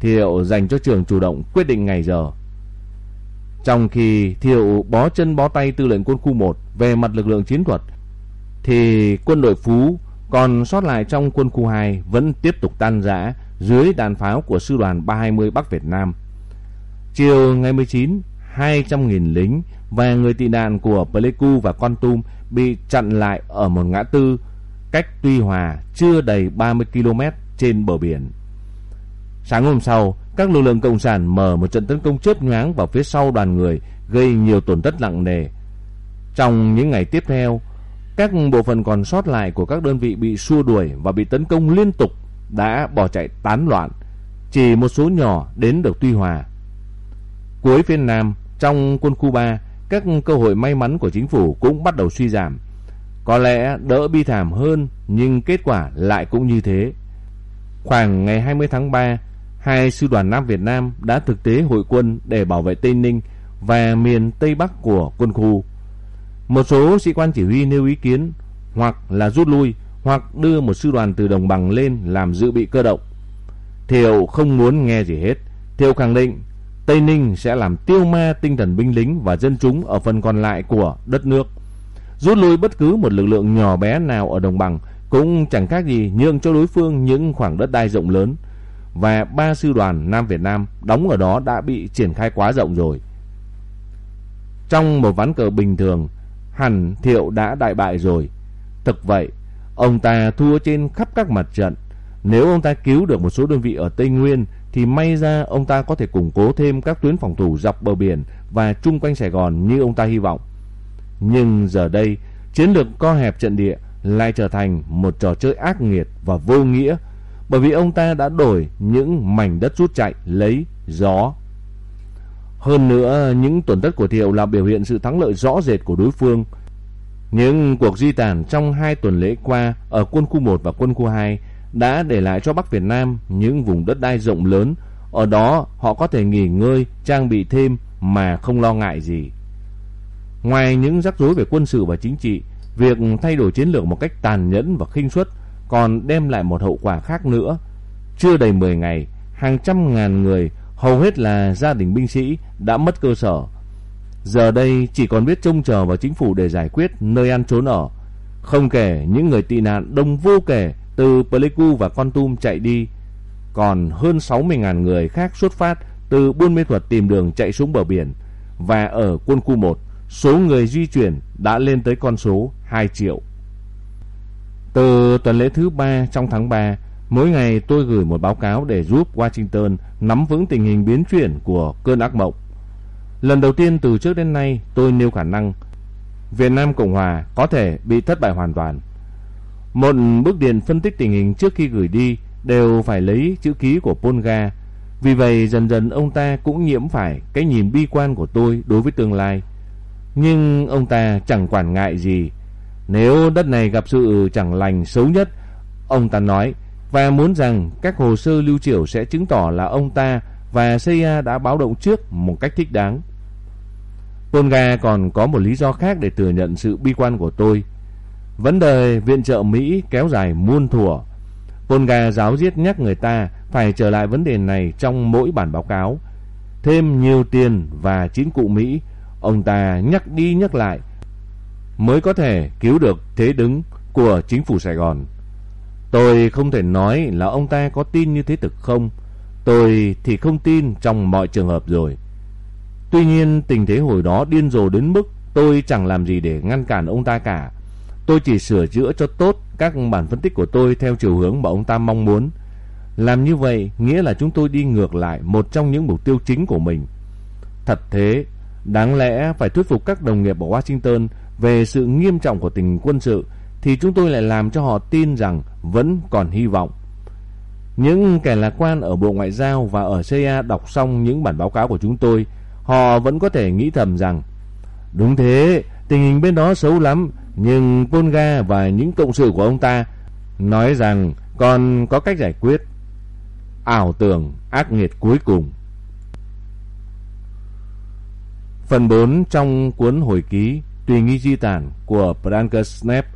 Thiệu dành cho trường chủ động quyết định ngày giờ. Trong khi Thiệu bó chân bó tay tư lệnh quân khu 1 về mặt lực lượng chiến thuật, thì quân đội Phú còn sót lại trong quân khu 2 vẫn tiếp tục tan rã dưới đạn pháo của sư đoàn 320 Bắc Việt Nam. Chiều ngày 19, 200.000 lính và người tị nạn của Pleiku và Con Tum bị chặn lại ở một ngã tư cách Tuy Hòa chưa đầy 30 km trên bờ biển. Sáng hôm sau, các lực lượng cộng sản mở một trận tấn công chớp nhoáng vào phía sau đoàn người, gây nhiều tổn thất nặng nề. Trong những ngày tiếp theo, các bộ phận còn sót lại của các đơn vị bị xua đuổi và bị tấn công liên tục đã bỏ chạy tán loạn, chỉ một số nhỏ đến được Tuy Hòa. Cuối phiên Nam, trong quân khu 3, các cơ hội may mắn của chính phủ cũng bắt đầu suy giảm. Có lẽ đỡ bi thảm hơn nhưng kết quả lại cũng như thế. Khoảng ngày 20 tháng 3, hai sư đoàn Nam Việt Nam đã thực tế hội quân để bảo vệ Tây Ninh và miền Tây Bắc của quân khu. Một số sĩ quan chỉ huy nêu ý kiến hoặc là rút lui hoặc đưa một sư đoàn từ đồng bằng lên làm dự bị cơ động. Thiệu không muốn nghe gì hết. Thiệu khẳng định Tây Ninh sẽ làm tiêu ma tinh thần binh lính và dân chúng ở phần còn lại của đất nước. Rút lui bất cứ một lực lượng nhỏ bé nào ở đồng bằng cũng chẳng khác gì nhường cho đối phương những khoảng đất đai rộng lớn. Và ba sư đoàn Nam Việt Nam đóng ở đó đã bị triển khai quá rộng rồi. Trong một ván cờ bình thường, hẳn Thiệu đã đại bại rồi. Thực vậy, ông ta thua trên khắp các mặt trận. Nếu ông ta cứu được một số đơn vị ở Tây Nguyên thì may ra ông ta có thể củng cố thêm các tuyến phòng thủ dọc bờ biển và chung quanh Sài Gòn như ông ta hy vọng. Nhưng giờ đây, chiến lược co hẹp trận địa lại trở thành một trò chơi ác nghiệt và vô nghĩa bởi vì ông ta đã đổi những mảnh đất rút chạy lấy gió hơn nữa, những tuần tất của Thiệu là biểu hiện sự thắng lợi rõ rệt của đối phương. Những cuộc di tản trong hai tuần lễ qua ở quân khu 1 và quân khu 2 đã để lại cho Bắc Việt Nam những vùng đất đai rộng lớn. Ở đó họ có thể nghỉ ngơi, trang bị thêm mà không lo ngại gì. Ngoài những rắc rối về quân sự và chính trị, việc thay đổi chiến lược một cách tàn nhẫn và khinh suất còn đem lại một hậu quả khác nữa. Chưa đầy 10 ngày, hàng trăm ngàn người, hầu hết là gia đình binh sĩ, đã mất cơ sở. Giờ đây chỉ còn biết trông chờ vào chính phủ để giải quyết nơi ăn trốn ở. Không kể những người tị nạn đông vô kể từ Pleiku và Con Tum chạy đi. Còn hơn 60.000 người khác xuất phát từ Buôn Mê Thuật tìm đường chạy xuống bờ biển. Và ở quân khu 1, số người di chuyển đã lên tới con số 2 triệu. Từ tuần lễ thứ ba trong tháng 3, mỗi ngày tôi gửi một báo cáo để giúp Washington nắm vững tình hình biến chuyển của cơn ác mộng. Lần đầu tiên từ trước đến nay tôi nêu khả năng Việt Nam Cộng Hòa có thể bị thất bại hoàn toàn. Một bức điện phân tích tình hình trước khi gửi đi đều phải lấy chữ ký của Polga. Vì vậy dần dần ông ta cũng nhiễm phải cái nhìn bi quan của tôi đối với tương lai. Nhưng ông ta chẳng quản ngại gì. Nếu đất này gặp sự chẳng lành xấu nhất, ông ta nói và muốn rằng các hồ sơ lưu triểu sẽ chứng tỏ là ông ta và CIA đã báo động trước một cách thích đáng. Polga còn có một lý do khác để thừa nhận sự bi quan của tôi. Vấn đề viện trợ Mỹ kéo dài muôn thuở. Polga giáo diết nhắc người ta phải trở lại vấn đề này trong mỗi bản báo cáo. Thêm nhiều tiền và chiến cụ Mỹ, ông ta nhắc đi nhắc lại mới có thể cứu được thế đứng của chính phủ Sài Gòn. Tôi không thể nói là ông ta có tin như thế thực không. Tôi thì không tin trong mọi trường hợp rồi. Tuy nhiên tình thế hồi đó điên rồ đến mức tôi chẳng làm gì để ngăn cản ông ta cả. Tôi chỉ sửa chữa cho tốt các bản phân tích của tôi theo chiều hướng mà ông ta mong muốn. Làm như vậy nghĩa là chúng tôi đi ngược lại một trong những mục tiêu chính của mình. Thật thế, đáng lẽ phải thuyết phục các đồng nghiệp ở Washington về sự nghiêm trọng của tình quân sự thì chúng tôi lại làm cho họ tin rằng vẫn còn hy vọng. Những kẻ lạc quan ở Bộ Ngoại giao và ở CIA đọc xong những bản báo cáo của chúng tôi, họ vẫn có thể nghĩ thầm rằng Đúng thế, tình hình bên đó xấu lắm, nhưng Polga và những cộng sự của ông ta nói rằng còn có cách giải quyết. Ảo tưởng ác nghiệt cuối cùng. Phần 4 trong cuốn hồi ký Tùy nghi di tản của Branker Snap